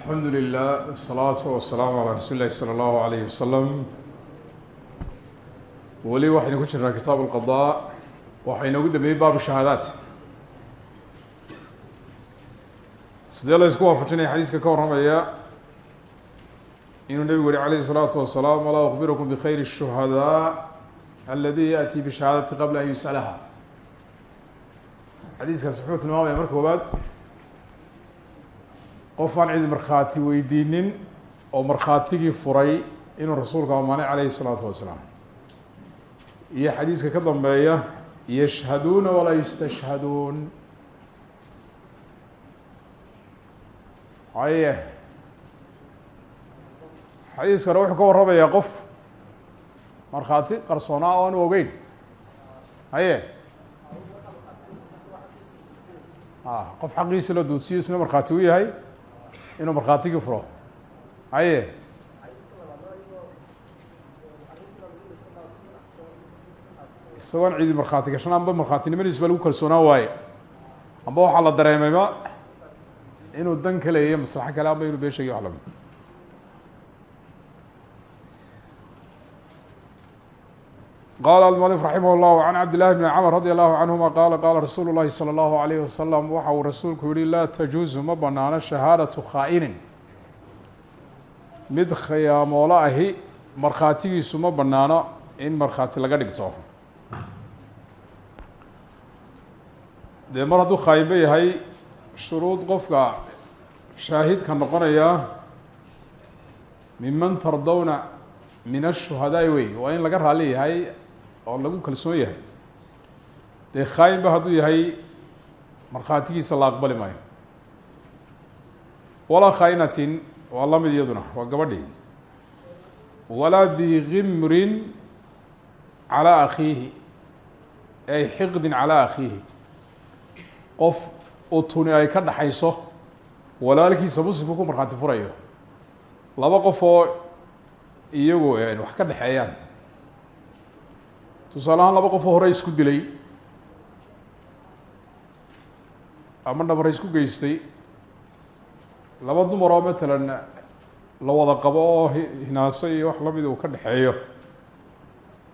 alxamdu lilah asalaatu wasalaamu calaa rasuuli illahi sala allahu alayh wasalam weli waxaynu ku jirnaa kitaab alqadaa waxaa inoogu dambeeyey baabu shahaadaat sidee la isku waafajinaya xadiiska ka warramaya inuu nebigu yihi calayhi الsalaatu wasalaam alaa ukbirukum bkhayr الshuhadaa aladi yaأti bishahaadati qabla an yus'alaha xadiiskaas wuxuu tilmaamaya marka koobaad qof aan cid markhaati weydiinin oo markhaatigii furay inuu rasuulku amaanay calayhi الsalaatu wasalaam. Iyo xadiiska ka dambeeya yashhaduuna walaa yustashhaduun. Haye xadiiska wuxuu ka warramayaa qof markhaati qarsoonaa oo aanu ogeyn. Haye a qof xaqiisa la duudsiyo isna markhaati u yahay inuu markhaatigii furo. Haye isagoon cidi markhaati gashan amba markhaatinimadiis ba lagu kalsoonaan waaye. Amba waxaa la dareemayba inuu dan ka leeyayo maslaxo kale amba inuu been sheegay wax la mid qala almualif raximah llah can cabd llahi bni camr radi allahu canhuma qaala qaala rasuulu llahi salى allahu alayh wasalam waxa uu rasuulku yihi laa tajuuzu ma banaano shahaadatu khaa'inin mid khiyaamoolo ahi markhaatigiisu ma banaano in markhaati laga dhigto dee mar hadduu khaayinba yahay shuruud qofka shaahidka noqonaya miman tardowna min ashuhadaai wey waa in laga raali yahay oo lagu kalsoon yahay. Dee khaayinba hadduu yahay markhaatigiisa la aqbali maayo. Walaa khaayinatin waa la mid iyaduna waa gabadhii walaa di gimrin calaa akhiihi ay xiqdin calaa akhiihi. Qof utuni ay ka dhaxayso walaalkiisa muslimku ku markhaati furayo. Laba qof oo iyagu wax ka dhexeeyaan tusaale ahaan laba qof oo hore isku dilay. Ama dhabare isku geystay. Laba dumar oo matalan la wada qabo oo hinaaso iyo wax la mid uu ka dhexeeyo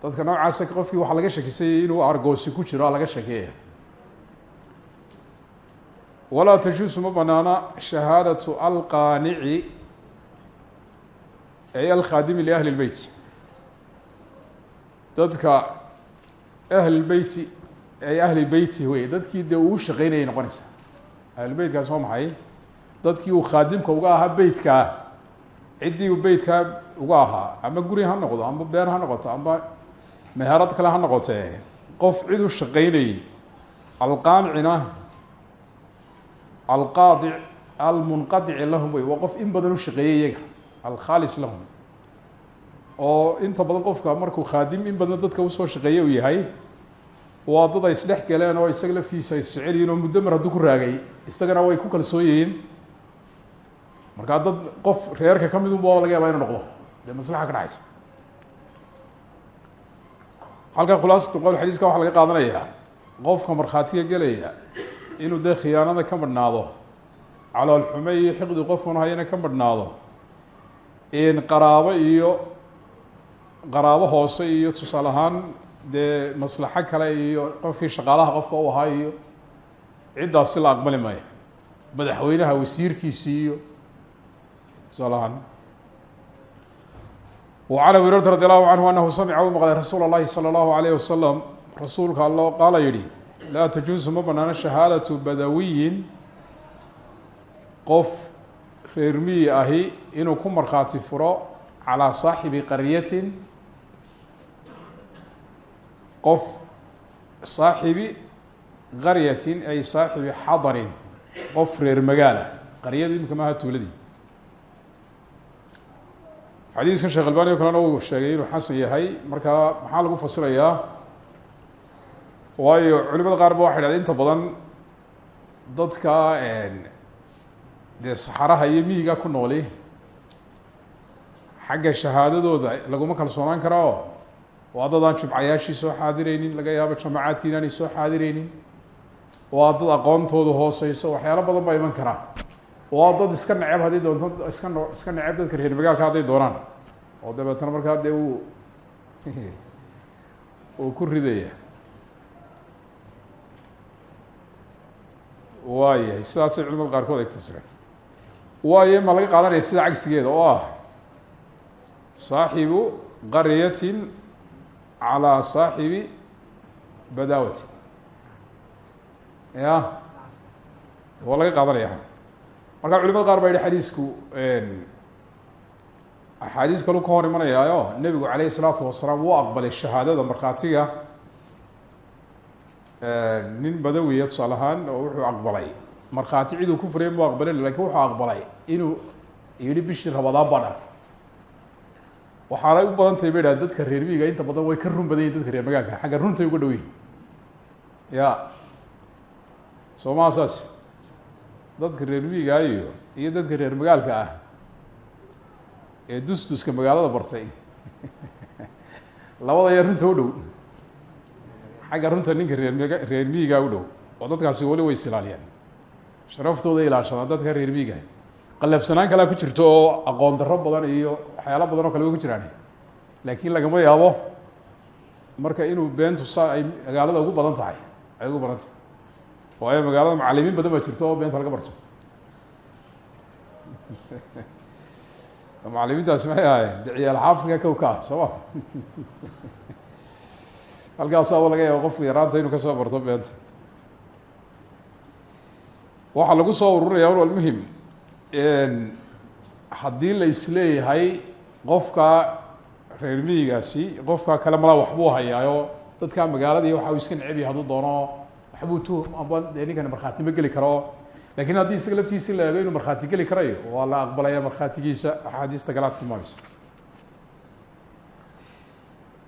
dadka noocaasa qofkii waxaa laga shakisay inuu argoosi ku jiro a laga shakeeya. Walaa tajuusu ma banaana shahaadatu alqaanici ay alkhaadimi liahli اlbeyt dadka ahli beyti ay ahli beyti wey dadkii dee uu shaqeynayay noqonaysa ahlubeytkaas waa maxay dadkii uu khaadimka uga ahaa beytkaa ciddii uu beytkaa uga ahaa ama guri ha noqdo ama beer ha noqoto ama meherad kale ha noqotee qof cid u shaqeynayey alqaanicina alqaadic almunqadici lahum wey waa qof in badan u shaqeeyey iyaga alkhaalis lahum oo inta badan qofka markuu khaadim in badan dadka u soo shaqeeye uu yahay waa dad ay isdhex galeen oo isaga laftiisa ay isjecel oo muddo mar hadduu ku raagay isagana way ku kalsoon yihiin. Markaa dad qof reerka ka midunba laga yaaba inu noqdo. Dee maslaxa ka dhexaysa halka khulaasatu qowl xadiiska waxaa laga qaadanayaa qofka markhaatiga gelaya inuu dee khiyaanada ka madhnaado caloolxume iyo xiqdi qofkanu hayana ka madhnaado qaraabo iyo qaraabo hoose iyo tusaale ahaan dee maslaxo kale iyo qofkii shaqaalaha qofka u ahaa iyo ciddaasi la aqbali maayo madaxweynaha wasiirkiisii iyo tusaale ahaan وعn abi hurayرata radي الlahu canهu anahu samca u maqlay rasuul الlahi salى الlahu عalيه wasalam rasuulka allo qaala yihi laa tajuusu ma banaano shahaadaةu badawiyin qof reer miyi ahi inuu ku markhaati furo calىa saaxibi qaryatin qof saaxibi qaryatin ay saaxibi xadarin qof reer magaala. Qaryadu imika maaha tuuladii. Xadiiskan sheekh albani o kalena uu sheegay inuu xasan yahay. Markaa maxaa lagu fasirayaa waayo culimada qaar ba waxay dhahdeen inta badan dadka dee saxaraha iyo miyiga ku nooli xagga shahaadadooda laguma kalsoonaan kara oo waa dad aan jumcayaashii soo xaadireynin laga yaabo jamacaadki inaanay soo xaadireynin waa dad aqoontoodu hooseyso waxyaalo badan baa iman karaa oo dad iska neceb haddii doonto iska no iska neceb dadka reer magaalka hadday doonaan. Oo dabeetana markaa dee uu uu ku ridaya waayahay sidaasay culimada qaarkood ay ku fasireen. Waayo ma laga qaadanaya sida cagsigeeda. Oo ah saaxibu qaryatin calaa saaxibi badawati ya waa laga qaadanaya marka culimada qaar baa yihi xadiisku axaadiis kalu ka hor imanayaayo nebigu calayhi salaatu wasalaam wuu aqbalay shahaadada markhaatiga nin badawiya tusaale ahaan oo wuxuu aqbalay markhaati ciduu ku furaya mu aqbalin laakiin wuxuu aqbalay inuu yihi bishii rabadaan baan arkay waxaanay u badan tahay ba idhaha dadka reer miiga inta badan way ka run badan yihiin dadka reer magaalka. Xagga runtay uga dhow yihiin ya. Soo maa saas dadka reer miiga iyo iyo dadka reer magaalka ah ee dustuska magaalada bartay. Labada ayaa runta u dhow. Xagga runta ninka reer mg reer miiga u dhow. Oo dadkaasi weli way isilaaliyaan sharaftooda ilaashadaan dadka reer miiga qalafsanaan kalea ku jirto oo aqoon darro badan iyo waxyaala badan oo kale way ku jiraan. Laakiin lagama yaabo marka inuu beentu saa magaalada ugu badan tahay ay ugu badan tahay. Waayo magaalada macalimiin badan baa jirto oo beenta laga barto. Macalimiintaasi maxay ahaayeen? De ciyaal ka ah soo ma? Halkaasaaba laga yaaba qofku yaraanta inuu ka soo barto beenta. Waxaa lagu soo ururaya un almuhim haddii la isleeyahay qofka reer miyigaasi qofka kale malaa waxbuu hayaayo dadka magaaladii waxa uu iska neceb yahay hadduu doono waxbuu tu amba dee ninkani markhaati ma geli karo lakin haddii isaga laftiisi la eego inuu markhaati geli karayo waa la aqbalaya markhaatigiisa axaadiista kale ad tilmaamaysa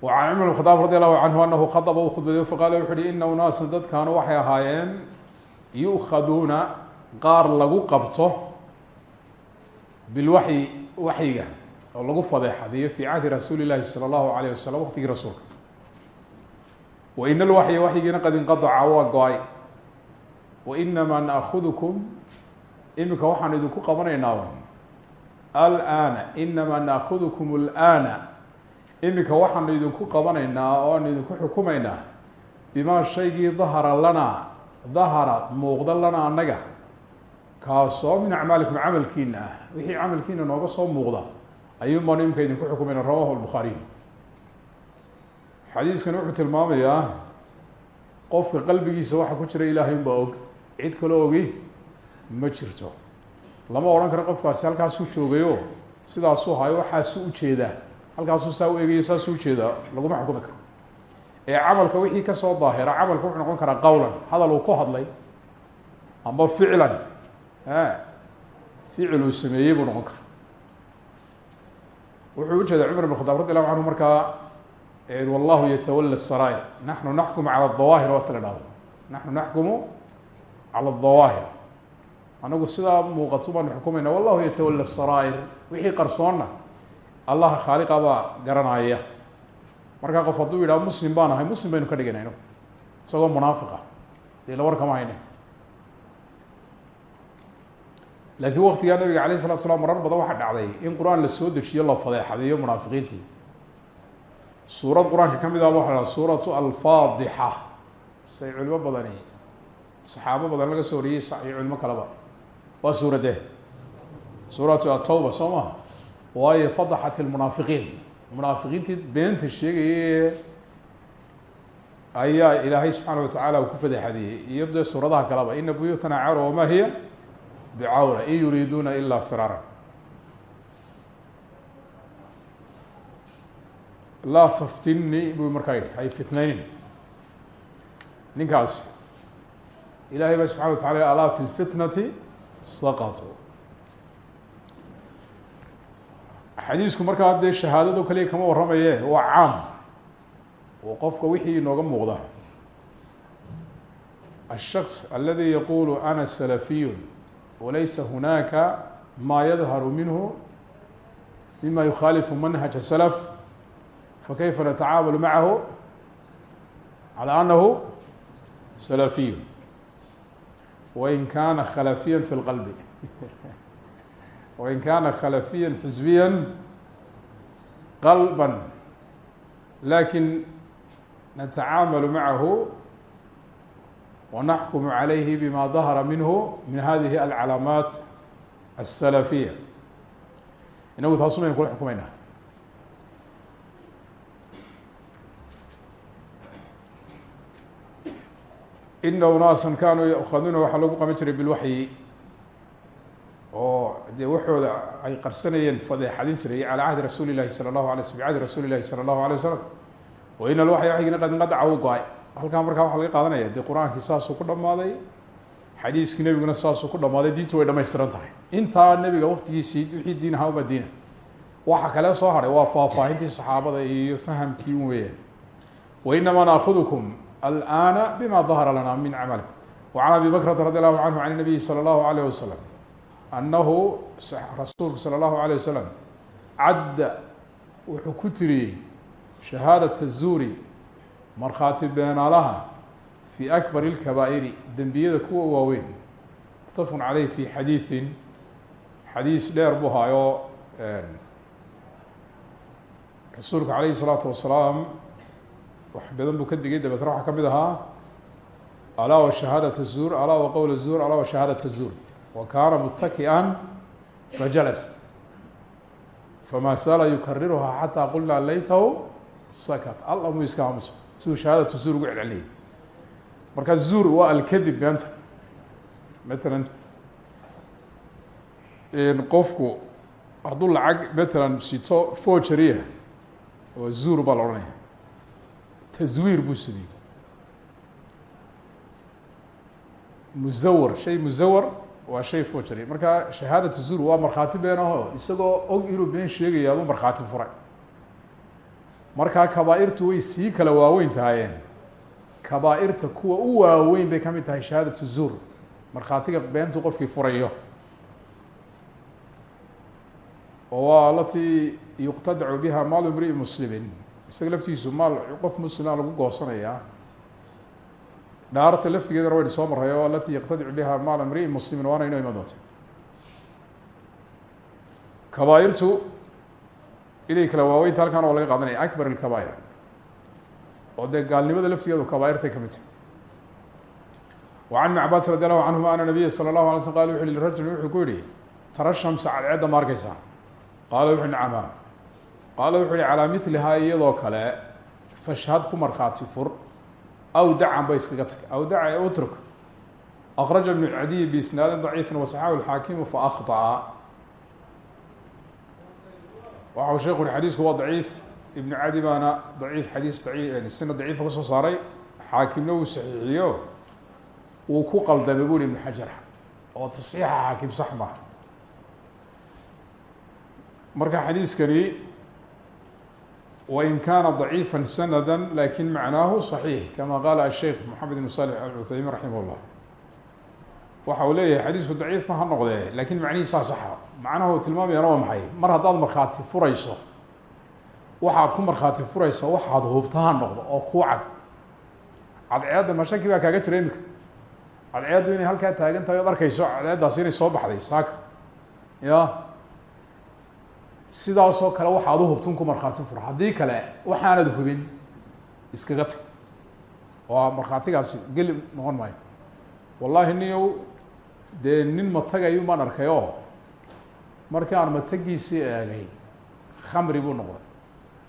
وعن cمر بن خطاaب رضي الله عنه أنه khطب u khudbaday faqاl wuxu uhi ina unaasa dadkaanu waxay ahaayeen yu'khaduuna qaar lagu qabto bilwaxyi waxyiga oo lagu fadeexadiyo fي cahdi rasuuli الlahi salى الlahu عalيه waslم waqtigii rasuulka wain اlwaxya waxyigiina qad inqaطca waa go-ay wainama naأkudkm imika waxaan idinku qabanaynaa alآna inama naأkudkm الآna imika waxaanu idinku qabanaynaa oo aanu idinku xukumaynaa bimaa shaygii dahara lanaa dahara muuqda lanaa annaga kaasoo min acmaalikum camalkiina ah. Wixii camalkiina nooga soo muuqda ayuun baanu imika idinku xukumayna rawahu lbukhaariy xadiiskani wuxuu tilmaamayaa qofka qalbigiisa waxa ku jira ilaahay unbaa og. Cid kaloo ogi ma jirto. Lama odhan karo qofkaasi halkaasuu joogayo sidaasuu hayo waxaasuu u jeedaa halkaasuu saa u eegayo saasuu u jeedaa laguma xukumi karo. Ee camalka wixii ka soo daahira camalka wuxuu noqon karaa qowlan hadal uu ku hadlay amba ficlan ficil uu sameeyey buu noqon karaa. Wuxuu u jeedaa cumar ibn khadaab radi allahu canhu markaa wallahu yatawala sarair naxnu naxkumu cala dawaahir waata la dhahdo naxnu naxkumu cala dawaahir anagu sidaa muuqato baanu xukumayna wallahu yatawala sarair wixii qarsoonna allaha khaaliqa baa garanaya. Markaa qof hadduu yidhaha muslim baan ahay muslim baynu ka dhiganayno. Isagoo munaafiqa. Dee la war kama hayne laakiin waktigaa nabiga alayh isalatu slam marar badan waxaa dhacday in qur'aan la soo dejiyo la fadeexadeeyo munaafiqiintii. Suurad qur'aanka ka mid ah waxa la suuratu alfaadixa say culimo badani saxaabo badan laga soo wariyey iyo culimo kaleba. Waa suuradee? Suuratu atawba soo maha waayo fadaxat ilmunaafiqiin munaafiqiintii beenta sheegaya ayaa ilaahay subxaana watacaala ku fadeexadeeyey iyo dee suuradaha kaleba ina buyuutana cawra wamaa hiya bcawna in yuriiduuna ilaa firaaran. Laa taftinni buu markaa yidhi hay fitnaynin. Ninkaasi ilaahay baa subxana wa tacala alaa fi lfitnati saqatuu xadiisku markaa dee shahaadado kaliya kama warramaye waa caam. Oo qofka wixii inooga muuqda. الshaks aladi yaqulu ana salafiyun walaysa hunaka ma yadharu minhu mima yukhalifu manhaج slf fakayfa natacaaml macahu calى anahu salafiy wain kana khalafiya fi اlqalbi wain kana khalafiya xisbiya qalba lakin natacaamalu macahu wanaxkumu عalayhi bima dahara minhu min hadihi alcalaamaat الsalafiya inagu taasu baynu kula xukumeynaa ina unaasa kanuu yakaduna waxaa lagu qaban jiray bilwaxyi oo dee waxooda ay qarsanayeen fadeexadin jiray calى cahdi rasuuli lahi salى اlahu alay sl bcahdi rasuuli lahi salى اlahu alay wasalam wa in alwaxya waxygina qad inqadaca u go-ay halkaa markaa waxaa laga qaadanaya dee qur'aankii saasuu ku dhammaaday xadiiskii nebiguna saasuu ku dhammaaday diintu way dhamaystiran tahay. Intaa nebiga waktigiisii wixii diin ahaa uma diina. Waxa kale soo hadhay waa faahfaahintii saxaabada iyo fahamkii weeyaan. Wainamaa naakudukum alana bima dahara lana min camalikum. Wacan abi bakrata radi allahu canhu can nabiyi salى allahu alayh wasalam annahu rasuulku salى allahu alayh wasalam cadda wuxuu ku tiriyey shahaadata zuuri markhaati beenaalaha fi akbar اlkabaa'iri dembiyada kuwa waaweyn mutafaqun caleyh fi xadiiثin xadiis dheer buu haayo rasuulku alayhi الsalaatu wasalaam wax badan buu ka digay dabeetna waxaa ka mid ahaa alaa wa shahaadaة الzuur alaa wa qowl الzuur alaa wa shahaadaة الzuur wa kaana mutaki'an fajalas fama sala yukariruhaa xataa qulnaa laytahu sakat alla mu iska aamuso siduu shahaadatu zuur ugu celceliyay marka zuur waa alkadib beenta matalan qofku hadduu lacag matalan sito forgeria oo zuur baa la odhanaya. Taswiir buu sameeyey musawar shay musawar waa shay forgery marka shahaadatu zuur waa markhaati been aho isagoo og inuu been sheegaya aduu markhaati furay markaa kabaa-irtu way sii kala waaweyn tahayeen. Kabaa-irta kuwa u waaweyn bay ka mid tahay shahaadatu zuur. Markhaatiga beentu qofkii furayo. Oo alatii yuqtadacu biha maalu imri'i muslimin. Isaga laftiisu maal qof muslima lagu goosanayaa. Dhaarta laftigeedana waynu soo maray oo alatii yaqtadicu biha maal imri'in muslimin waana inoo doonta. Kabaa-irtu inay kala waaweynta halkan waa laga qaadanaya akbar ilkabaa'ir oo dee gaalnimada laftigeedu kabaa-irtay ka mid tahay. Wa can ibni cabaas radi allahu canhuma ana nabiya sala allahu alay slm qala wuxu li rajulin wuxuu ku yihi tara shamsa cadceedda ma arkeysaa qaala wuxu nacama qaala wuxu uhi calaa milihaa iyadoo kale fashhad ku markhaati fur aw dacan ba iskaga tag aw daca utruk. Akraja ibnu cadiy biisnaadin daciifin wasaxahu lxaakimu faakطa'a waxa uu sheku ui xadiisku waa daciif. Ibnu cadi baana daciif xadiis daciif sina daciifa ka soo saaray. Xaakimna wuu saxiixiyo. Wuu ku qaldamay bu uhi ibnu xajar oo tasxiixa xaakim sax maha marka xadiiskani wain kana ضaciifa sanada laakiin macnaahu صaxiix kama qaala asheikh moxamed ibn salix alcuthaymin raximah llah waxa uu leeyahay xadiisku daciif ma ha noqdee laakiin macnihiisaa saxa. Macnaha uu tilmaamayana waa maxay? Mar haddaad markhaati furayso waxaad ku markhaati furaysa waxaad hubta ha noqdo oo kuu cad. Cadceedda mashaki baa kaaga jira imika cadceeddu inay halkaa taagan tahay ood arkayso cadceeddaasi inay soo baxday saaka. Ya? Sidaasoo kale waxaad uhubtun ku markhaati fura. Haddii kale waxaanad hubin iskaga tag. Oo markhaatigaasi geli noqon maayo wallahi niyow dee nin matagayun baan arkay oo markii aan matagiisii eegay khamri buu noqday.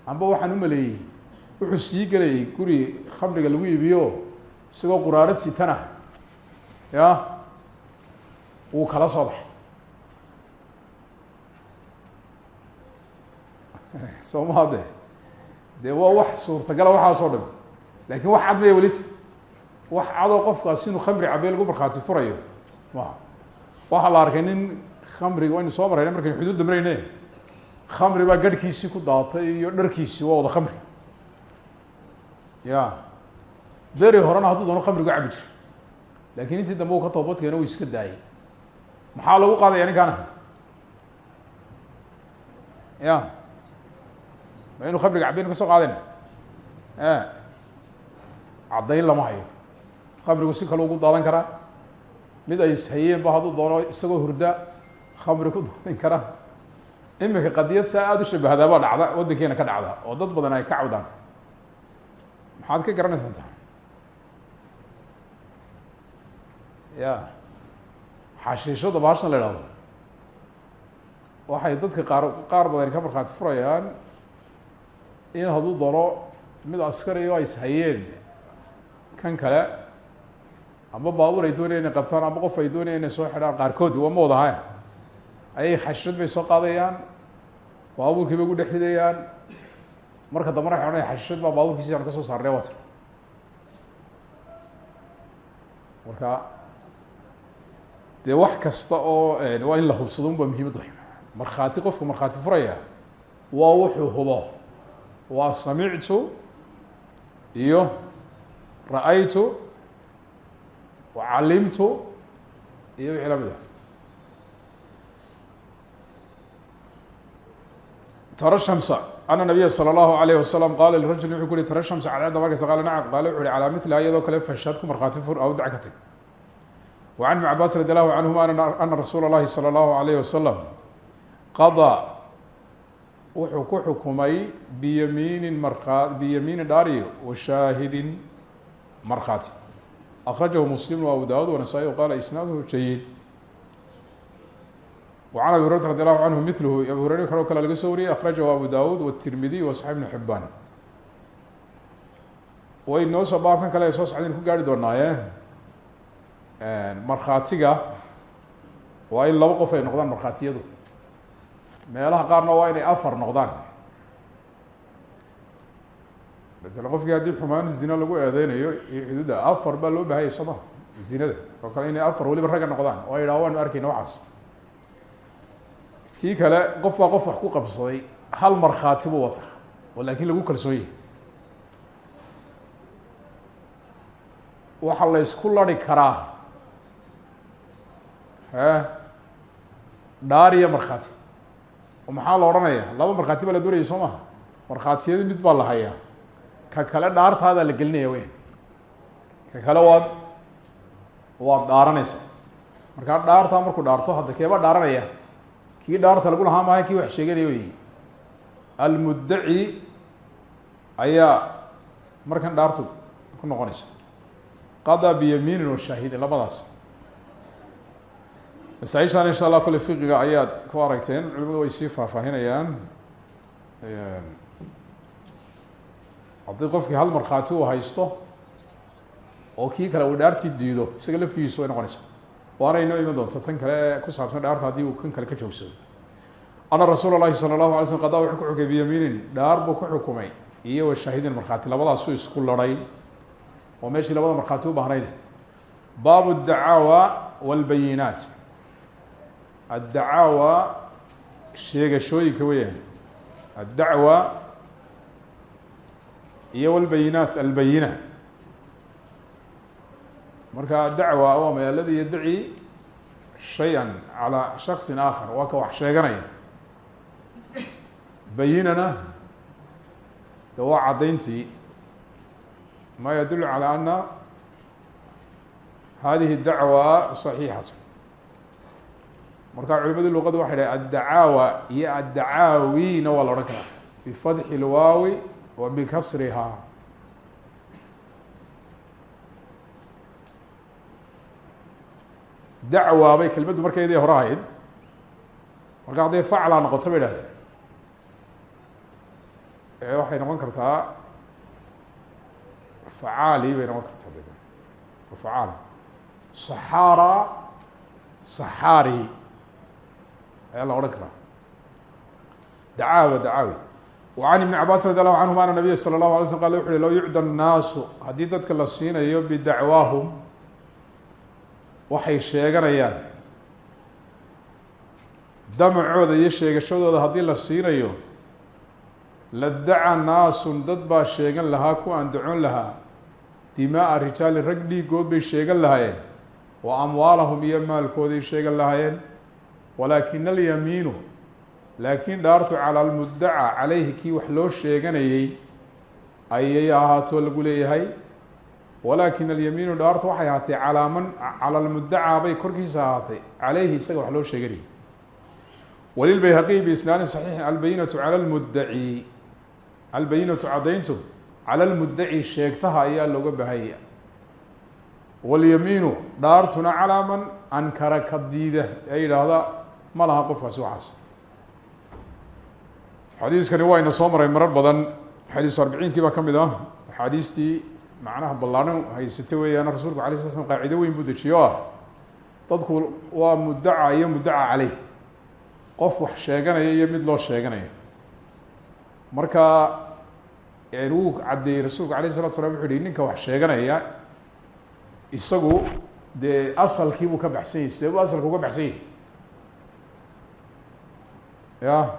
Amba waxaan u maleeyey wuxuu sii gelayay guri khamriga lagu iibiyo isagoo quraarad sitana ya wuu kala soo baxay. Soo maha de waa wax suurtagala waxaasoo dham laakiin wax cad maya welita wax cadoo qofkaas inuu khamri cabee lagu markhaati furayo. Maha waxaa la arkay nin khamriga waynu soo marayna markaynu xuduudda marayne khamri baa garhkiisii ku daatay iyo dharkiisii waa wada khamri. Ya beri horena hadduu doono khamrigu cabi jira laakiin intii dambe uu ka toobadkeeno uu iska daayay. Maxaa lagu qaadaya ninkaana ya ma inu khamriga cabeynu ka soo qaadayna? Caddayn lama hayo khamrigu si kale ugu daadan karaa. Mid ay ishayeen ba hadduu doono isagoo hurda khamri ku doonin kara. Iminka qadiyad saa aada u shabahdaa baa dhacda waddankeena ka dhacda oo dad badan ay ka cawdaan. Maxaad ka garanaysaa ta ya xashiishada baashan la ihahdo waxay dadka qaar qaar badan ka markhaati furayaan in hadduu doono mid askari oo ay ishayeen kan kale amba baabuur ay doonaya inay qabtaan amba qof ay doonaya inay soo xidhaan qaarkood waa ma wadaha ayay xashishad bay soo qaadayaan baabuurkii bay gu dhex ridayaan. Marka dambana waxay odhanaya xashishad baa baabuurkiisi aan ka soo saarnay watan marka dee wax kasta oo waa in la hubsado un baa muhiimad way markhaati qofka markhaati furaya waa wuxuu hubo. Waa samictu iyo ra'aytu wacalimtu iyo wixii lamid a tara shamsa ana nabiya salى اllahu alayh wasalam qaala lirajuli wuxuu ku uhi tara shamsa cadceedda markaysa qaala nacam qaale wuxu uhi calaa miliha iyadoo kale fashad ku markhaati fur aw dac ka tag wa can ibn cabaas radi allahu canhuma ana rasuula اllahi salى اllahu alayh wasalam qadaa wuxuu ku xukumay biyamiinin markaa biyamiini dhaariyo wa shaahidin markhaati akrajahu muslim wa abu dawud wanasaa-i o qaala isnaaduhu jayid wa can abi hurayrata radi allahu canhu miluhu abu hureyre kaloo kale laga soo wariyey abu dawud wtirmidiy wa saxi bnu xibaan way noo soo baabkan kale soo socdayn ku gaari doonaaye markhaatiga waa in laba qof ay noqdaan markhaatiyadu meelaha qaarna waa inay afar noqdaan matala qofkii haddii xumaan zina lagu eedeynayo iyo xuduudda afar baa loo bahayay soo maha zinada. Oo kale inay afar waliba ragga noqdaan oo ay dhaha waanu arkayna waxaas kii kale qof baa qof wax ku qabsaday hal markhaati buu wata oo laakiin lagu kalsoon yahay waxa la ysku lari karaa e dhaar iyo markhaati oo maxaa la odhanaya laba markhaati baa la doonaya soo maha markhaatiyadi mid baa la hayaa ka kale dhaartaadaa la gelinaya weyn. Ka kale waad waad dhaaranaysa. Markaa dhaartaa markuu dhaarto hadda keebaa dhaaranaya? Kii dhaarta lagu lahaa maaha kii wax sheeganaya wey almuddaci ayaa markan dhaartu ku noqonaysa. Qadaa biyamiinin wa shaahidin labadaas. Masaaishaan insha allah kole fiqiga ayaad ku aragteen. Culimadu way sii faahfaahinayaan haddii qofkii hal markhaati uu haysto oo kii kale uu dhaarti diido isaga laftigiisu way noqonaysa waana inoo iman doonta tan kale ku saabsan dhaarta haddii uu kan kale ka joogsado. Ana rasuula lahi sala allahu alay slm qada wuxuu ku xukmay biyamiinin dhaar buu ku xukumay iyo wa shaahidin markhaati labadaasuu isku laray. Oo meeshii labada markhaati u baahnayd. Baabu dacaawa wاlbayinaat addacaawa sheegashooyinka weyaan addacwa iyo wlbayinaat albayina. Marka dacwa waa mayaladii yadaci shay-an calaa shaksin aakhar waa ka wax sheeganaya. Bayinana de waa caddayntii ma yadulu calaa ana hadihi dacwa صaxiixatu marka culimadii luqada waxay dhahay addacaawa iyo addacaawiina waa la odhan karaa. Bifadxi lwaawi wa bikasriha dacwa bay kelmaddu markayday hore ahayd. Marka hadday facla noqoto ba idhahdeen ee waxay noqon kartaa facaali bay noqon kartaa facaala saxaara saxaari. Ayaa la odhan karaa. Dacaawa dacaawi wa can ibni cabaas radi allahu canhuma ana nabiya salى اlahu alay slm qal wuxu uhi low yucda الnaasu haddii dadka la siinayo bidacwaahum waxay sheeganayaan damacooda iyo sheegashadooda haddii la siinayo ladaca naasun dad baa sheegan lahaa ku andacon lahaa dimaaa rijaali rag dhiigood bay sheegan lahaayeen wa amwaalahum iyo maalkooday sheegan lahaayeen walaakina alyamiinu laakiin dhaartu cala almuddaca calayhi kii wax loo sheeganayey ayay ahaatoo lagu leeyahay. Walakin alyamiinu dhaartu waxay ahaatay calaa man cala lmudacaa bay korkiisa ahaatay. Caleyhi isaga wax loo sheeganayay. Walilbayhaqiy biisnaani saxiixin albayinatu cala lmudaci albayinatu caddayntu cala lmudaci sheegtaha ayaa looga baahanya walyamiinu dhaartuna calaa man ankara ka diida ee yidhaahda ma laha qofkaasi waxaas xadiiskani waa ina soo maray marar badan. Xadiis arbiciinkii baa ka mid ah. Axaadiistii macnaha ballaadhan haysatay weeyaan rasulku alay sla slam qaacido weyn buu dejiye o ah dadku waa mudaca iyo mudaca caleyh qof wax sheeganaya iyo mid loo sheeganaya. Marka wuu caddeeyey rasuulku alayh salatu slam wuxu yihi ninka wax sheeganaya isagu dee asalkii buu ka baxsan yahy sidee buu asalka uga baxsan yahy ya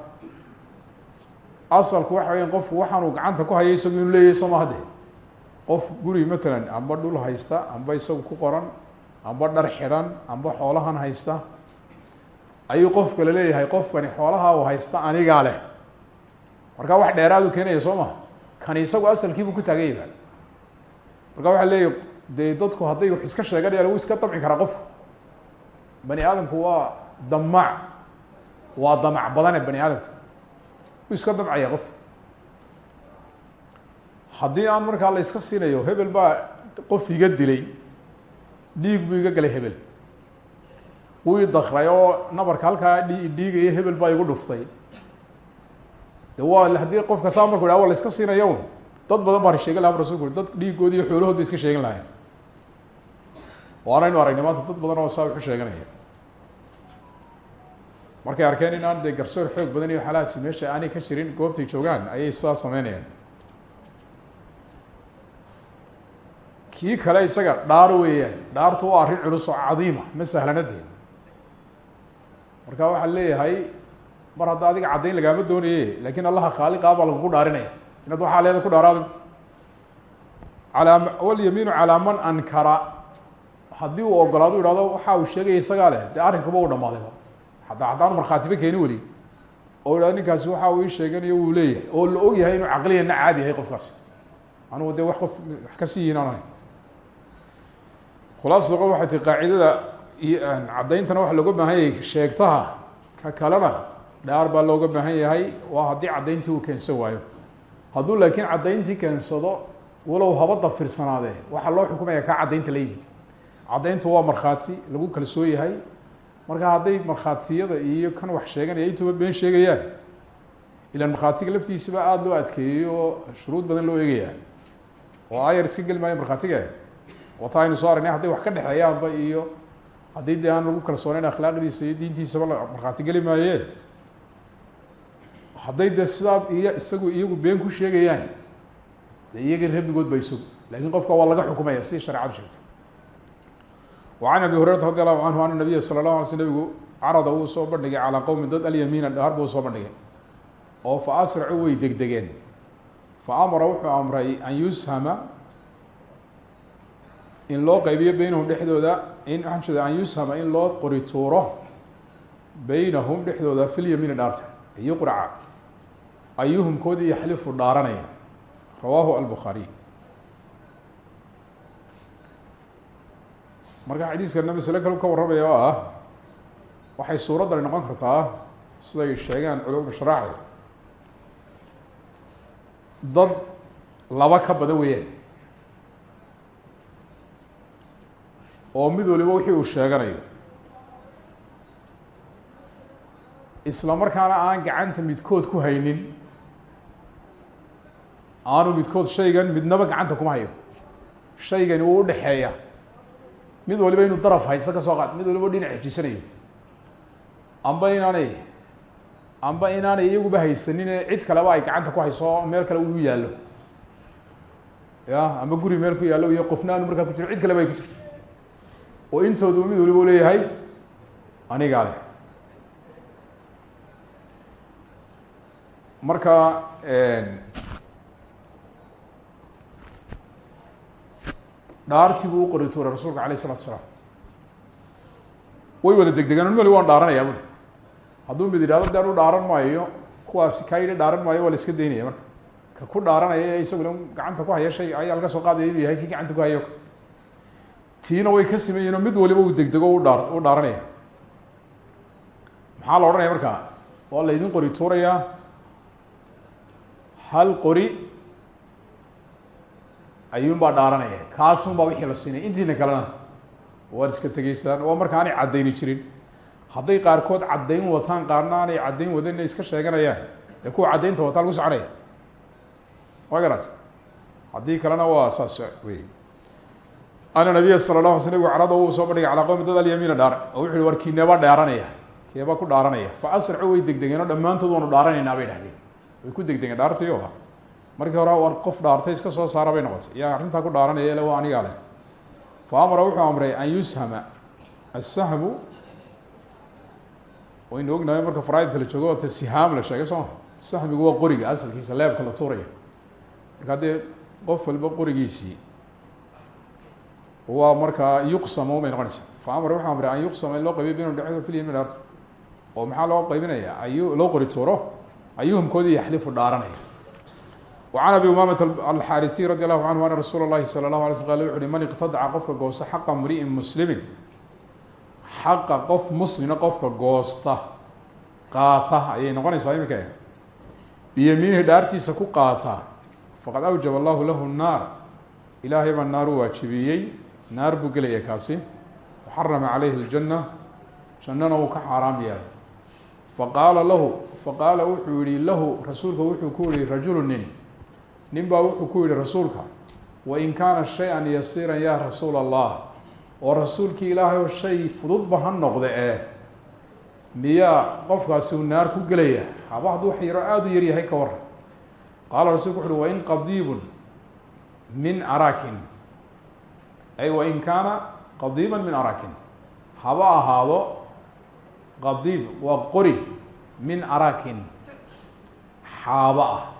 asalku waxa weya qofku waxaanuu gacanta ku hayay isagu inuu leeyahay soo maha de qof guri matalan amba dhul haysta amba isagu ku qoran amba dhar xidhan amba xoolahan haysta. Ayuu qof kale leeyahay qofkani xoolaha uu haysta anigaa leh. Marka wax dheeraadu keenaya soo maha kani isagu asalkiibuu ku taaganyaba marka waxaa leeyahy dee dadku hadday wax iska sheeganayaan wuu iska damci karaa qofku bani aadamku waa damac waa damac badane bani aadamku iska damcaya qof. Haddii aan markaa la iska siinayo hebel baa qof iga dilay. Dhiig buu iga galay hebel. Wuu i dakray oo nabarka halkaa dhi hebel baa igu dhuftay. De waa haddii qofka saa marku ha wa la iska siinayo dad badan baa sheegan laha rasulku dad dhiigoodi iyo xoolahood bay iska sheegan lahayn. Waanaynu aragnay maanta dad badan oo saa wuxu sheeganaya markay arkeen in aan dee garsoor xoog badan iyo xalaasi meesha aanay ka jirin goobtay joogaan ayay sidaa sameynayaan kii kale isaga dhaar weeyaan dhaartu waa arrin culus oo cadiima ma sahlanadee marka waxaa leeyahay mar hadda adiga caddayn lagaama doonaye laakiin allaha khaaliqa baa lagugu dhaarinaya. Inaad waxaa leeda ku dhaaraado alaa walyamiinu calaa man ankara. Haddii uu ogolaado u ihahdo waxa uu sheegaya isagaa leh dee arrinkuba u dhamaadayba hataa haddaan markhaatiba keeni weli. Oo ihahdo ninkaasi waxa uu sheeganayo wuu leeyahay oo la og yahay inuu caqliyana caadi yahay qofkaasi anugu dee wax qof wax ka sii yihiin aan ahay khulaasada qof waxay qaacidada iyo caddayntana waxa looga baahan sheegtaha ka kalena dhaar baa looga waa haddii caddayntii uu keensan waayo. Hadduu laakiin caddayntii keensado walow habada firsanaadee waxaa loo xukumaya kaa caddaynta la yimi caddayntu waa markhaati lagu kalsoon yahay marka hadday markhaatiyada iyo kan wax sheeganaya intuba been sheegayaan. Ilan markhaatiga laftiisaba aada loo adkeeyey oo shuruud badan loo eegaya. Oo ayar iska geli maayo markhaatiga. Wata aynu soo aragnay hadday wax ka dhexeeyaanba iyo haddii dee aan lagu kalsooneyn akhlaaqdiisa iyo diintiisaba markhaati geli maaye. Hadday dee sidaa iyo isagu iyagu been ku sheegayaan de iyaga rabbigood ba isagu laakiin qofka waa laga xukumaya sidii shareecadu sheegtay وعن أبي هريرة رضي الله عنه أن النبي صلى الله عليه وسلم نبgu carada wuu soo bandhigay calىa qowmi dad alyamiina dhaar buu soo bandhigay oo fa asracuu way degdegeen fa amara wuxuu amray an yushama in loo qaybiyo beynahum dhexdooda in waxaan jeeda an yushama in loo qori tuuro beynahum dhexdooda fi lyamiini dhaarta yuqraca ayuhum koodii yaxlifu dhaaranaya rawaahu albukhaariy marka xadiiskana masle kale ka warramaya oo ah waxay suuraddani noqon kartaa siday sheegaan culumada sharaaxda dad laba ka badan weeyaan. Oo mid waliba wixii uu sheeganayo. Isla markaana aan gacanta midkood ku haynin aanu midkood shaygan midnaba gacanta kuma hayo. Shaygani wuu udhexeeya mid waliba inuu daraf haysta ka soo qaad mid waliba dhinac xejisanayo amba inaanay amba inaanay iyaguba haysanine cid kaleba ay gacanta ku hayso meel kale uu yaallo. Ya amba guri meel ku yaallo iyo qofna aanu markaa ku jiro cid kaleba ay ku jirto. Oo intooduba mid waliba leeyahay anigaa leh. Marka dhaartii buu uqori tuuray rasuulka alayh isalatu salaam. Way wada degdegaan mali waan dhaaranayaa bui hadduu mid yidhahdo de anu dhaaran maayo kuwaasi kaa yidhi dhaaran maayo waa la iska daynaya marka. Ka ku dhaaranaya ee isaguna gacanta ku haya shay ayaa laga soo qaadaya inuu yahay kii gacanta ku hayo tiina way ka siman mid waliba uu degdego dhaa u dhaaranaya. Maxaa la odhanaya markaa waa laydin qori tuurayaa hal qori ayuun baa dhaaranaya. Kaasun baa wixii la siinaya. Intiina kalena waad iska tegeysaan waa marka aanay caddayni jirin. Hadday qaarkood caddayn wataan qaarna aanay caddayn wadan inay iska sheeganayaan. Dee kuwa caddaynta wataa lagu soconaya. Wa garat haddii waa saas wey ana nabiya sala la ala sl uu soo bandhigay calaa qowmi dad alyamiina dhaar. Oo wuxu uhi war dhaaranaya. Keeba ku dhaaranaya. Fa asracu way degdegeen oo dhammaantood waanu bay dhahdeen way ku degdegeen dhaartayo markii hore war qof dhaartay iska soo saara noqotay. Yaa arrintaa ku dhaaranaya le waa leh. Fa wuxuu amray an yushama asahmu waynu ognahay marka faraaidka la joogo ta sihaam la sheegay soo ma? Sahmigu waa qoriga asalkiisa leebka la tuuraya. Marka haddee qof walba qorigiisii waa markaa yuqsama bay noqonaysaa. Fa wuxuu amray an yuqsama in loo qaybiyo binu dhexdo filyami dhaarta oo maxaa loo qaybinaya ayu loo qori tuuro? Ayuhumkoodii yaxlifu dhaaranaya وعن أبي umamة الxاrisiي radي الlahu عanهu أna rasuul الlahi slى الlaه alay sl qal wuxu uhi man iqtadaca qofka goosta xaqa mri'in muslimin xaqa qof muslina qofka goosta qaata ayay noqonaysaa imika biyamiinihi dhaartiisa ku qaata faqad awjaba allahu lahu الnaar ilaahay baa naar u waajibiyey naar buu gelaya kaasi waxarama calayhi اljanة jannana uu ka xaaraam yeelay faqaala lahu faqaala wuxuu yihi lahu rasuulka wuxuu ku yihi rajulu nin nin baa wuxuu ku yihi rasuulka wain kaana shay-an yasiiran yaa rasuula allah oo rasuulkii ilaahay oo shay fududba ha noqde ee miyaa qofkaasi uu naar ku gelaya haba hadduu wax yaro aada u yaryahay ka waran qaala rasulku wuxu uhi wain qadiibun min arakin ay wain kaana qadiiba min arakin haba ahaado qadiib waa qori min arakin xaaba ah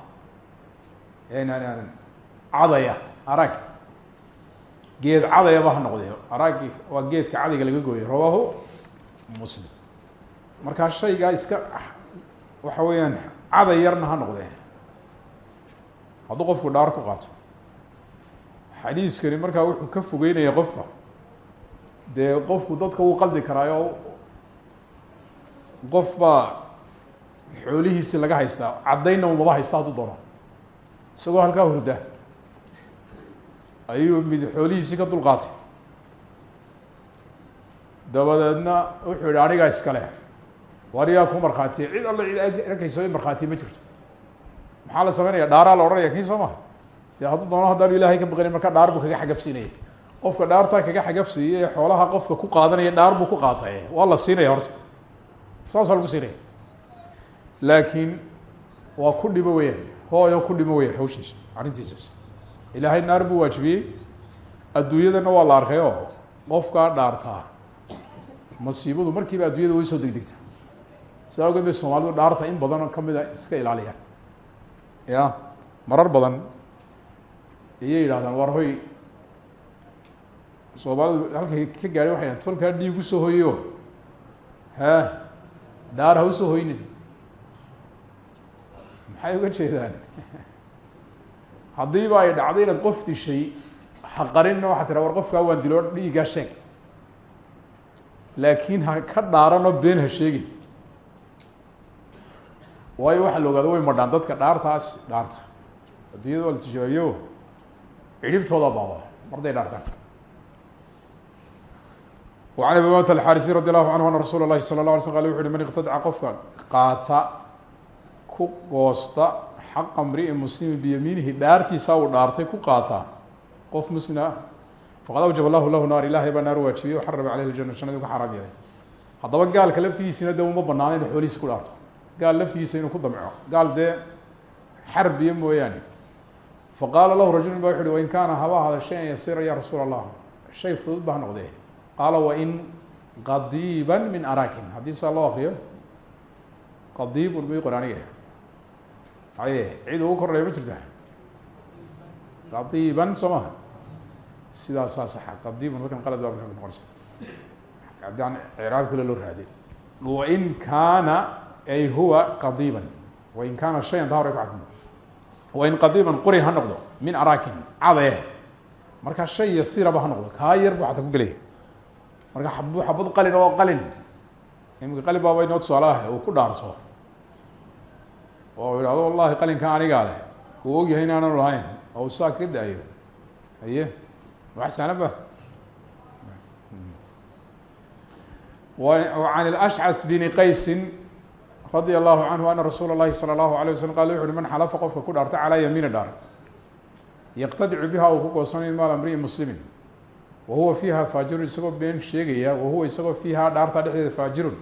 cadaya arag geed cadayaba ha noqdee. Aragi waa geedka cadayga laga gooyay rawaahu muslim. Markaa shaygaa iska waxa weeyaan caday yarna ha noqdee. Hadduu qofku dhaar ku qaato. Xadiiskani markaa wuxuu ka fogeynaya qofka. Dee qofku dadka wuu qaldi karaayo qof baa xoolihiisi laga haystaa caddaynna umaba haysta hadduu doono isagoo halkaa hurda ayuu mid xoolihiisii ka dulqaatay. Dabadeedna wuxuu yihi anigaa iskale war ku markhaatiya cid alla cid arkayso in markhaatiya ma jirto. Maxaa la sameynaya? Dhaaraa la odhanaya kii soo maha dee hadduu doono haddaanu ilaahay ka baqanin marka dhaar buu kaga xagafsiinaya qofka dhaartaa kaga xagafsiiya ee xoolaha qofka ku qaadanaya dhaar buu ku qaatay. Waa la siinaya horta. Saasaa lagu siinaya. Laakiin waa ku dhibo weyaan hooyo ku dhimo weyaan hawshiisa. Arrintiisas ilaahay naar buu waajibiyey. Adduunyadana waa la arkay oo qofkaa dhaartaa. Masiibadu markiiba adduunyada way soo degdegta sidaa ogeed bay soomaalidu dhaarta in badan kamida iska ilaaliyaan. Ya marar badan ayay yidhahdaan war hoy soomaalidu halkay ka gaadhay waxay tolkaa dhiig u soo hoyo he dhaar ha u soo hoynin maxay uga jeedaan haddiiba ay dhacday inaad qof dishay haqarinna waxaa tiraa war qofkaa waan dilo dhiiggaa sheeg laakiin ha ka dhaaranoo been ha sheegin waayo waxaa la ogaada way madhaan dadka dhaartaas dhaarta adduunyada waa la tijaabiyo cidhibtooda baabada marday dhaartaan وعن أبي mت الxاrسي رadي الlaه عanه أن rasuul الlahi slى الlه علي sل ل وxu uhi man اqtadca qofka qaata ku goosta xaqa mri'in muslimi biyamiinihi dhaartiisa uu dhaartay ku qaata. Qof muslim faqad awjab allahu lahu naar ilahay baa naar waajibiyey o xarama caleyh ljana jannadii ku xaraam yeelay haddaba gaalka laftigiisina de uma banaana inu xoolihiisa ku dhaarto. Gaal laftigiisa inuu ku damco. Gaal dee xarbiya mooyaane. Faqaala lahu rajulun ba wuxu uhi wain kaana haba ahada shayan ya rasuul allah shay fudud ba ha noqdee. Qaala wain qadiiba min arakin haddii saa loo akriyo qadiibun ma qor aye cid ugu kordhaya ma jirta qadiiban soo maha sidaasaa saxa. Qadiibun markan qalad baa marka noqonaysa haddaan ciraab kale loo raadin. Wain kaana ay huwa qadiiban. Wain kaana shayan taa hore ku cadfin wain qadiiman quri ha noqdo min araakin cadee. Markaa shay yasiraba ha noqdo. Kaa yar buu xataa ku gelaya. Marka xab xabad qalin oo qalin. Imika qalin baaba inoo tusaalaah uu ku dhaarto oo ihahdo wallahi qalinka anigaa leh uu ogyahay inaanu lahayn oo saa ka daayo haye wax sahlan ba an اlأshcas bni qaysi radia allahu canhu ana rasuula اlahi salى اllahu alيه waslam qal wuxu uhi man xalafa qofka ku dhaarta calaa yamiini dhaar yaqtadicu biha uu ku goosanayo maal mri'in muslimin wa huwa fiiha faajirun isagoo been sheegaya wa huwa isagoo fiihaa dhaartaa dhexdeeda faajirun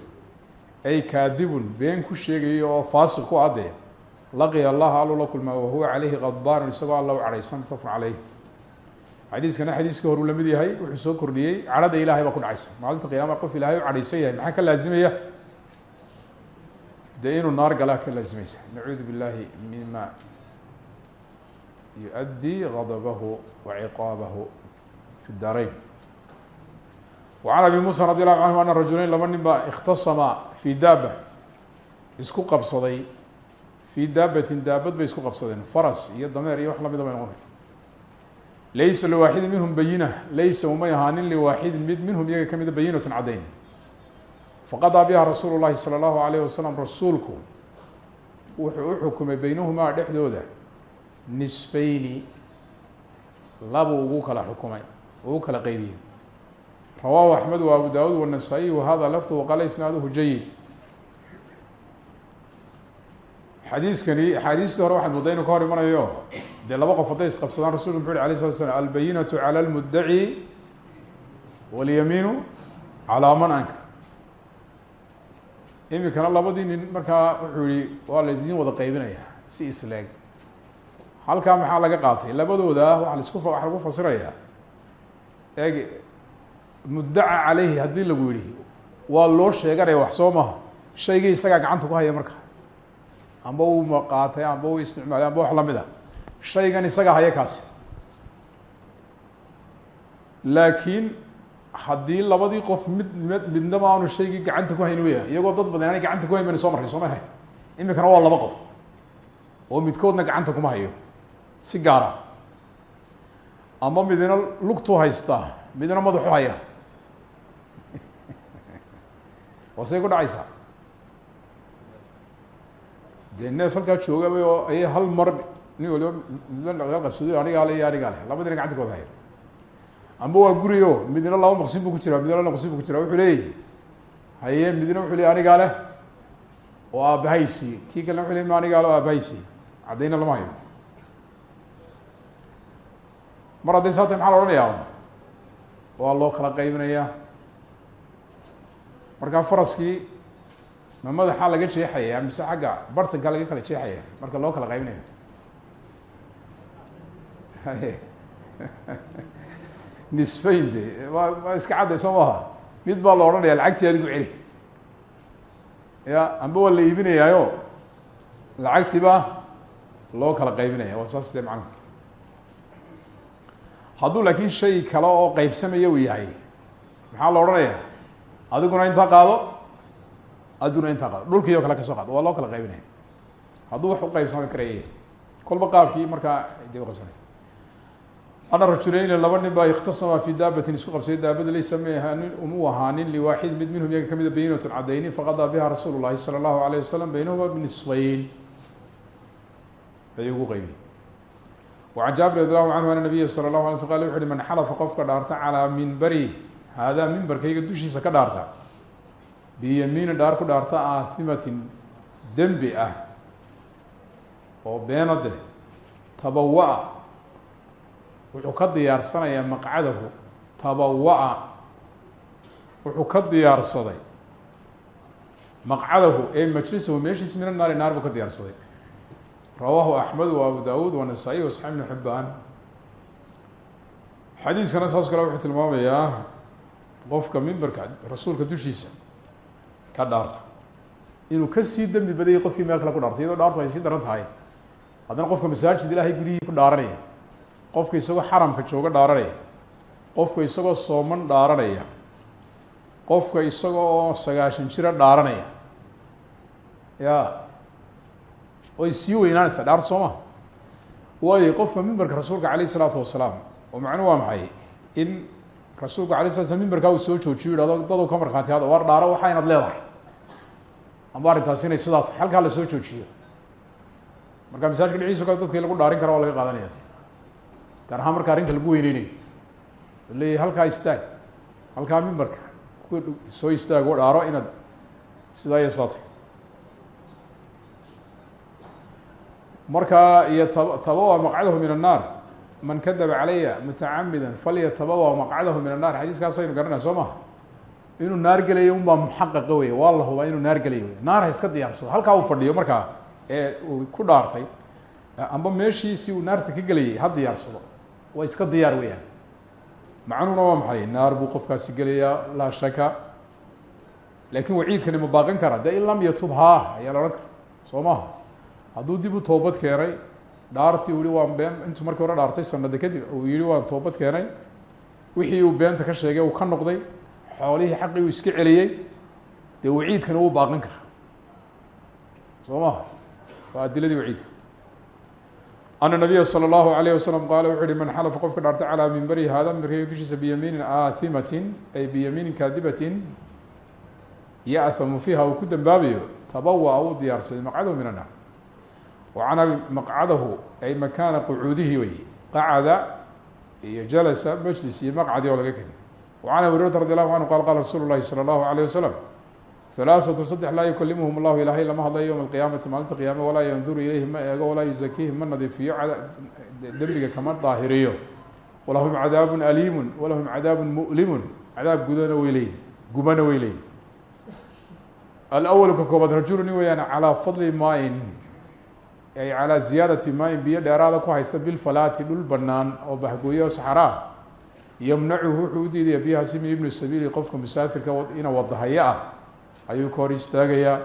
ay kaadibun been ku sheegaya oo faasiq ku adee laqiya allaha allu la kulmaa wahuwa calayhi qadbaanu isagoo alla u cadhaysan mutafaqun caleyh xadiiskana xadiiskii horuu la mid yahay wuxuu soo kordhiyey cadhada ilaahay baa ku dhacaysa maalinta qiyaama qof ilaahay u cadhaysan yahay maxaa ka laazimaya dee inuu naar ka laazimaysa nacuudu billaahi mima yu-addii wa ciqaabahu fi daarayn وعن أbي موسى رضي الله عنه أن رaجuلeyn laba nin baa اkhtaصma في daabة isku qabsaday في daabatin daabad bay isku qabsadeen faras iyo dameer iyo wax lamida bay noqon karta laysa لواxidi minهm bayinة laysa umay ahaanin لwaaxidi mid minhum iyaga kamida bayinaة caddayn faqaضىa biha rasuul الlahi salى الlahu عalيه waslم rasuulku wuxuu uxukumay beynahumaa dhexdooda nisfayni labuu ugu kala xukumay ugu kala qeybiyey rawaahu axmed wa abu daawud wanasaa-iy wahada lafdu qala isnaaduhu jayid xadiiskani axaadiistii hore waxaad moodda inu ka hor imanayo dee laba qof hadday isqabsadaan rasulku muxu uhi alay slat slam albayinatu cala almuddaci walyamiinu calaa man anka. Iminkana labadii nin markaa wuxuu yihi waa la idiin wada qaybinaya si isleeg halkaa maxaa laga qaatay? Labadooda waa lasku waxa lagu fasirayaa muddaca caleyhi haddii lagu yihi waa loo sheeganaya wax soo maha shaygii isagaa gacanta ku haya marka. Amba uu maqaatay amba uu isticmaalay amba wax la mid a shaygan isagaa haya kaasi. Laakiin haddii labadii qof mid mid midnaba aanu shaygii gacanta ku hayn weya iyagoo dad badan aanay gacanta ku hayn bayna soo marray soo ma hayn imikana waa laba qof oo midkoodna gacanta kuma hayo. Si gaara. Ama midina lugtuu haystaa midna madaxu haya say ku dhacaysaa dee neef halkaa joogaba oo ayay hal mar nin waliba midla laga qabsado anigaa le iyo anigaa le labadina gacanta kooda haya amba waa guri o midna laba maqsin bu ku jiraa midna laba maqsin bu ku jiraa wuxuu leeyahy haye midna wuxuu leey anigaa leh oo aabahaysi kii kalena wuxu ley ma anigaa le o aabahaysi lama hayo. Mar hadday saa tay maxaa la ohanayaa waa loo kala qaybinayaa markaa faraskii ma madaxaa laga jeexaya mise xagga bartanka laga kala jeexaya marka loo kala qaybinayo? Nisfayn de wa waa iska cadday soo maaha mid baa la odhanaya lacagtii adigu celi. Ya amba waa la iibinayaayo lacagtii baa loo kala qaybinaya waa saas dee macnuhu hadduu laakiin shay kale oo qeybsamaya uu yahay maxaa la odhanaya adiguna intaa qaado adiguna intaa qaado dhulkii oo kale kasoo qaado waa loo kala qaybinaya hadduu wax uqeybsami karaya kolba qaabkii markaa de uqeybsanay ana rajuleyni laba nin baa ikhtasama fi daabatin isku qabsay daabada laysa ma ahaanin umu ahaanin liwaaxid mid minhum iyaga kamida bayinatun cadayni faqadaa biha rasuul llahi salى اllahu alayh wasalam baynahuma bnisfayn ayuu ugu qeybiyey وعن jaaبir رضي الله عنه أن نبya slى الله علي sل qal وxu uhi man xلفa qofka dhaarta calىa minbari haadaa mimbarkayga dushiisa ka dhaarta biyamiini dhaar ku dhaarta aathimatin dembi ah oo beenade tabawa wuxuu ka diyaarsanayaa maqcadahu tabawa wuxuu ka diyaarsaday maqcadahu ee majlisahu meeshiis mina naari naar buu ka diyaarsaday rawaahu axmed wa abu dawuud wanasaaئي wasaxi ibn xibaan xadiiskana saas kale wuxuu tilmaamayaa qofka mimbarka rasuulka dushiisa ka dhaarta. Inuu ka sii dembi badayay qofkii meel kale ku dhaartay iyadoo dhaartu ay sii daran tahay. Haddana qofka masaajid ilaahay gudihii ku dhaaranaya qofka isagoo xaramka jooga dhaaranaya qofka isagoo sooman dhaaranaya qofka isaga oo sagaashan jira dhaaranaya. Ya way sii weynaanaysaa dhaarta soo ma waayo qofka mimbarka rasuulka alayh isalaatu wasalaam oo macnuu waa maxay? In rasuulku alay sla slam mimbarkaa uu soo joojiyo yihahdo dadu ka markhaati hada war dhaaro waxaa inaad leedahay. Amba arrintaasi inay sidaa tahay halkaa la soo joojiyo. Marka masaajka dhiciiso kale dadkii lagu dhaarin kara waa laga qaadanaya gaar ahaan marka arrinta lagu weyneynayo leeyahy halkaa istaag halkaa mimbarka soo istaago dhaaro inaad sidaa iyo sidaa marka iyo tab tabawa maqcadahu min الnaar man kadaba calaya mutacamida falyatabawa maqcadahu min الnar xadiiskaas aynu garanaya soo maha inuu naar gelayo un baa muxaqaqa wey waa la inuu naar gelayo naar iska diyaarsado halkaa uu fadhiyo markaa ee ku dhaartay amba meeshiisii uu naarta ka gelayay ha diyaarsado. Waa iska diyaar weyaan macnuhuna waa maxay? Naar buu qofkaasi gelayaa laa shaka. Laakin waciidkani ma baaqan kara. De in lam yatub ha ayaa la odhan kara. Soo maha hadduu dib u toobad keenay dhaartii uu yihi been intuu markii hore dhaartay sanada kadib uu yihi waan toobad keenay. Wixii uu beenta ka sheegay uu ka noqday xoolihii xaqii uu iska celiyey dee waciidkani wuu baaqan karaa. Soo maha waa adiladii waciidka. Ana nabiya salى اllahu alayh wasalam qaala wuxu uhi man xalafa qofka dhaartay calaa mimbari hada mimbarkeyga dushiisa biyamiinin aathimatin ay biyamiinin kaadibatin ya'hamu fiiha uu ku dembaabayo tabawa uu diyaarsaday maqcadahu min annaar wacana maqcadahu ay makaana qucuudihi wey qacada iyo jalasa majlis iyo maqcadi oo laga keni wacan abi hurayrata radi allahu canhu qala qala rasuulu llahi salى allahu alayh wasalam halaaثatu saddex laa yukalimuhum allahu ilaahay lama hadlayo yowma alqiyaamati maalinta qiyaame walaa yanduru ilayhim ma eego walaa yuzakiihim ma nadiifiyo dembiga kama daahiriyo walahum cadaabun aliimun walahum cadaabun mu'limun cadaab gudana weyleyn gubana weyleyn alأwl ka koobaad rajulu nin weyaan calىa fadli maain ay calىa ziyaadati maain biyo dheeraada ku haysta bilfalaati dhul banaan oo bahgooyo saxraa yamnacuhu wuxuu udiidaya biyahaasi min ibni sabiili qofka musaafirka ina wadahayo ah. Ayuu ka hor istaagayaa.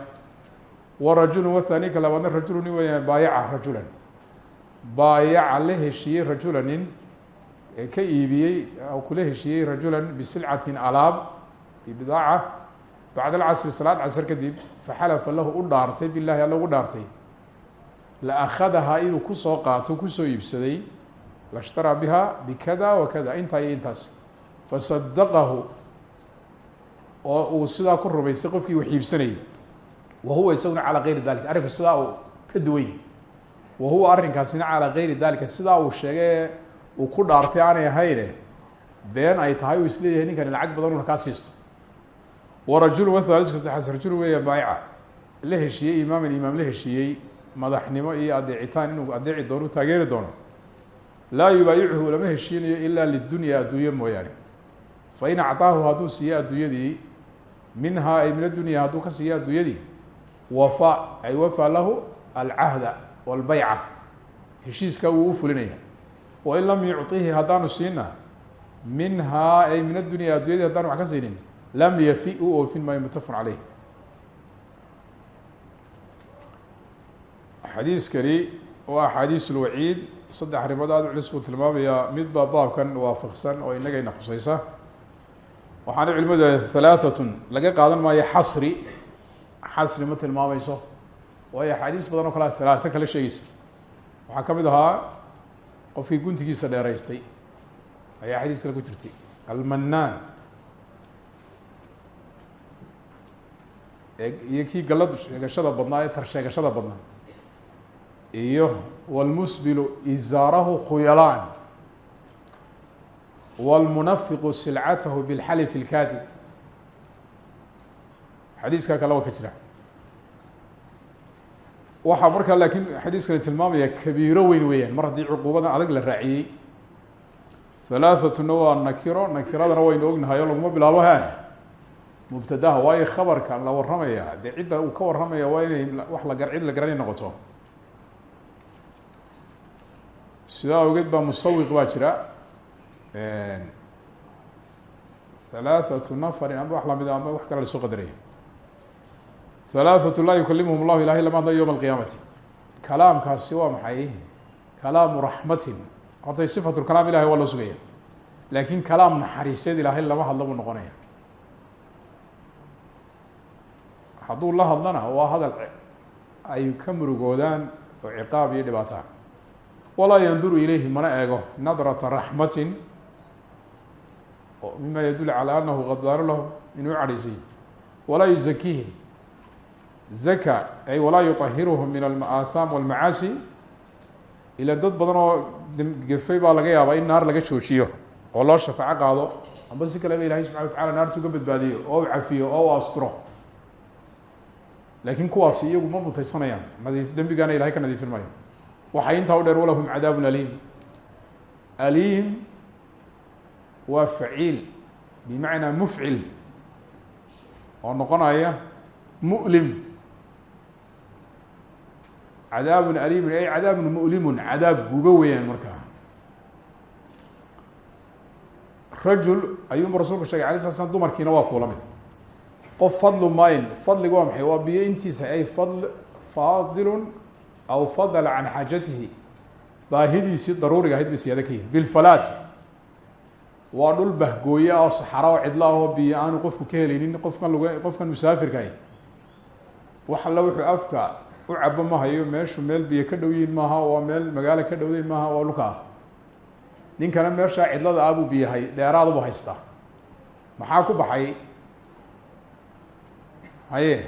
Wa rajulu wathani ka labaadna rajulu nin rajulan. Baayaca la heshiiyey rajula nin ka iibiyey kula heshiiyey rajulan bisilcatin alaab bidaaca bacd alcasri salaad casr kadib faxalafa lahu u dhaartay bilahi alla ugu dhaartay la akhadahaa inuu ku soo qaato ku soo iibsaday lashtaraa biha bikada wa kada intaa iyo intaas. Fasadaqahu oo uu sidaa ku rumaystay qofkii wax iibsanayay wa huwa isaguna calaa gayri dalika arrinku sidaa uu ka duwan yahy wa huwa arrinkaasina calaa gayri dalika sidaa uu sheegay uu ku dhaartay aanay ahayne been ay tahay uu is leeyahay ninkani lacag badan una kaa siisto. Warajulu saxas rajulu weeya baayica la heshiiyey imaaman imaam la heshiiyey madaxnimo iyo adeecitaan inuu adeeci doono taageeri doono. Laa yubaayichu lama heshiinayo ilaa lidunya adduunye mooyaane. Fain acطaahu hadduu siiyo adduunyadii minhaa ay min adunya hadduu ka siiyo adduunyadii wafa ay wafa lahu alcahda walbayca. Heshiiska wuu u fulinaya. Wain lam yucطihi haddaanu siina minhaa ay min adunya addunyadii haddaan wax ka siinin lam yafi u oofin maayo mutafaq caleyh xadiiskani waa axaadiis ulwaciid saddex arrimood aada culis buu tilmaamayaa. Mid baa baabkan waafaqsan oo inagayna khuseysa waxaana culimadu halaaatun laga qaadan maayo xasri. Xasri ma tilmaamayso. Waayo axaadiis badan oo kale halaaso kala sheegeysa waxaa ka mid ahaa qofkii guntigiisa dheeraystay. Ayaa xadiis kale ku jirtay. Almanaan iyo kii gallad sheegashada badnaa ee tar sheegashada badnaa iyo wاlmusbilu izaarahu khuyalaan wاlmunafiqu silcatahu bilxalif اlkaadib xadiiskaa kale waa ka jira waxaa markaa laakiin xadiiskani tilmaamaya kabiiro weyn weeyaan mar haddii cuquubadan adag la raaciyey halaaثatuna waa nakiro nakiradana waynu ognahay oo laguma bilaabo ha mubtadaha waayo khabarka la waramaya dee cidda uu ka waramaya waa inay wax la gar cid la garanay noqoto sidaa awgeed baa musawiq baa jira. Halaathatu nafarin amba wax la mid amba wax kale la soo qadaraya halaathatu laa yukalimhum allahu ilahay lama hadla yowma alqiyaamati. Kalaamkaasi waa maxay? Kalaamu raxmatin hortay sifatu kalaam ilahay waa loo sugaya. Laakiin kalaam naxariiseed ilaahay lama hadla buu noqonaya. Hadduu la hadlana waa hadal ay ka murugoodaan oo ciqaab iyo dhibaata ah walaa yanduru ilayhi mana eego. Nadrata raxmatin mima yadul calى anahu qadbaanu lahum inuu cadhaysay walaa yuzakiihim zaka ay walaa yuطahiruhum min almaahaam walmacaasi ila dad badan oo gefay baa laga yaabaa in naar laga joojiyo oo loo shafaaco qaado amba si kaleba ilahay subxana wa tacala naartu uga badbaadiyo oo u cafiyo oo u asturo laakiin kuwaasi iyagu ma mutaysanayaan nadiif dembigaana ilahay ka nadiifin waxaa intaa u dheer walahum cadaabun aliim aliim waa faciil bimacnaa mufcil oo noqonaya mu'lim cadaabun aliimun ay cadaabun mu'limun cadaab guba weeyaan markaa rajul ayuunba rasulku shegay alay sla slam dumarkiina waa kuula mid qof fadlu mayn fadliga waa maxay waa biyo intiisa ay aw fadala can xaajatihi baahidiisii daruuriga ahayd bay siyaado ka yihiin bilfalaati waa dhul bahgooye oo saxara oo cidla ahoo biyo aanu qofku ka helaynin qofkan lug qofkan musaafirkaah wax alla wuxuu afka u cabo ma hayo meeshu meel biyo ka dhow yihiin maaha waa meel magaalo ka dhowday maaha waa dhulka ah ninkana meeshaa cidlada ah buu biyahay dheeraadabu haystaa maxaa ku baxay haye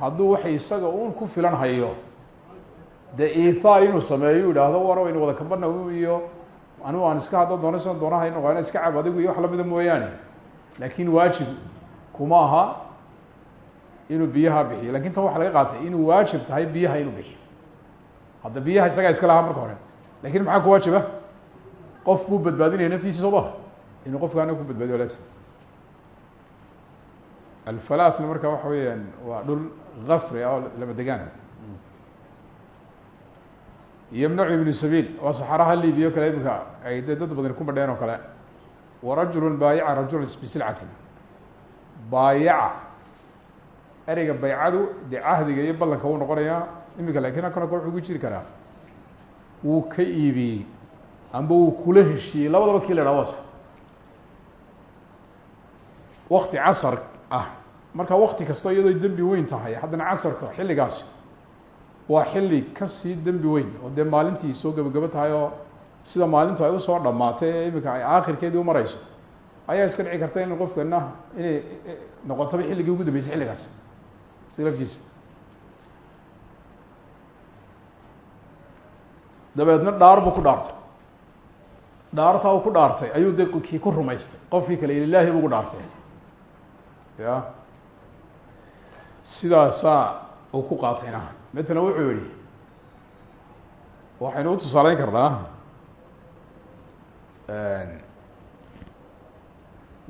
hadduu waxay isaga uun ku filan hayo dee ithaar inuu sameeyo yidhaahdo war waynu wada kambana iyo anigu aan iska hadda doona san doona hayno waana iska cab iyo wax lamida mooyaane. Laakin waajib kuma aha inuu biyaha bixiyo. Lakin tan waxa laga qaatay inuu waajib tahay biyaha inuu bixiyo. Hadda biyaha isagaa iska lahaa marka hore. Lakin maxaa ku waajiba qof buu badbaadinaya naftiisa soo maha inuu qofkaana ku badbaadiyo lasim alfalatna marka waxa weeyaan waa dhul gafri ah yamnacu ibnu sabiil waa saxaraha libiya o kale imika ay dee dad badan ku badheen oo kale. Warajulu baayaca rajula bisilcatin baayaca ereyga baycadu dee cahdiga iyo ballanka wuu noqonayaa imika laakiin halkan o kale wuxuu ku jiri karaa. Wuu ka iibiyey amba wuu kula heshiiyey labadaba kii la dhaha waa sax. Wakti ah. Marka wakti kastoo iyadoo dembi weyn tahay haddana casarka xilligaasi waa xilli ka sii dembi weyn oo dee maalintii soo gebagabo tahay oo sida maalintu ay u soo dhamaatay ee imika aakhirkeedii umareyso ayaa iska dhici karta in qofkana inay noqotaba xilligii ugu dambeysay xilligaas. Si laftiisa. Dabeedna dhaar buu ku dhaartay. Dhaartaa uu ku dhaartay ayuu de ku rumaystay. Qofkii kale ilaahi buu ku dhaartay. Ya sidaasaa uu ku qaatayna matala wuxuu yihi waxaynu u tusaaleyn karnaa.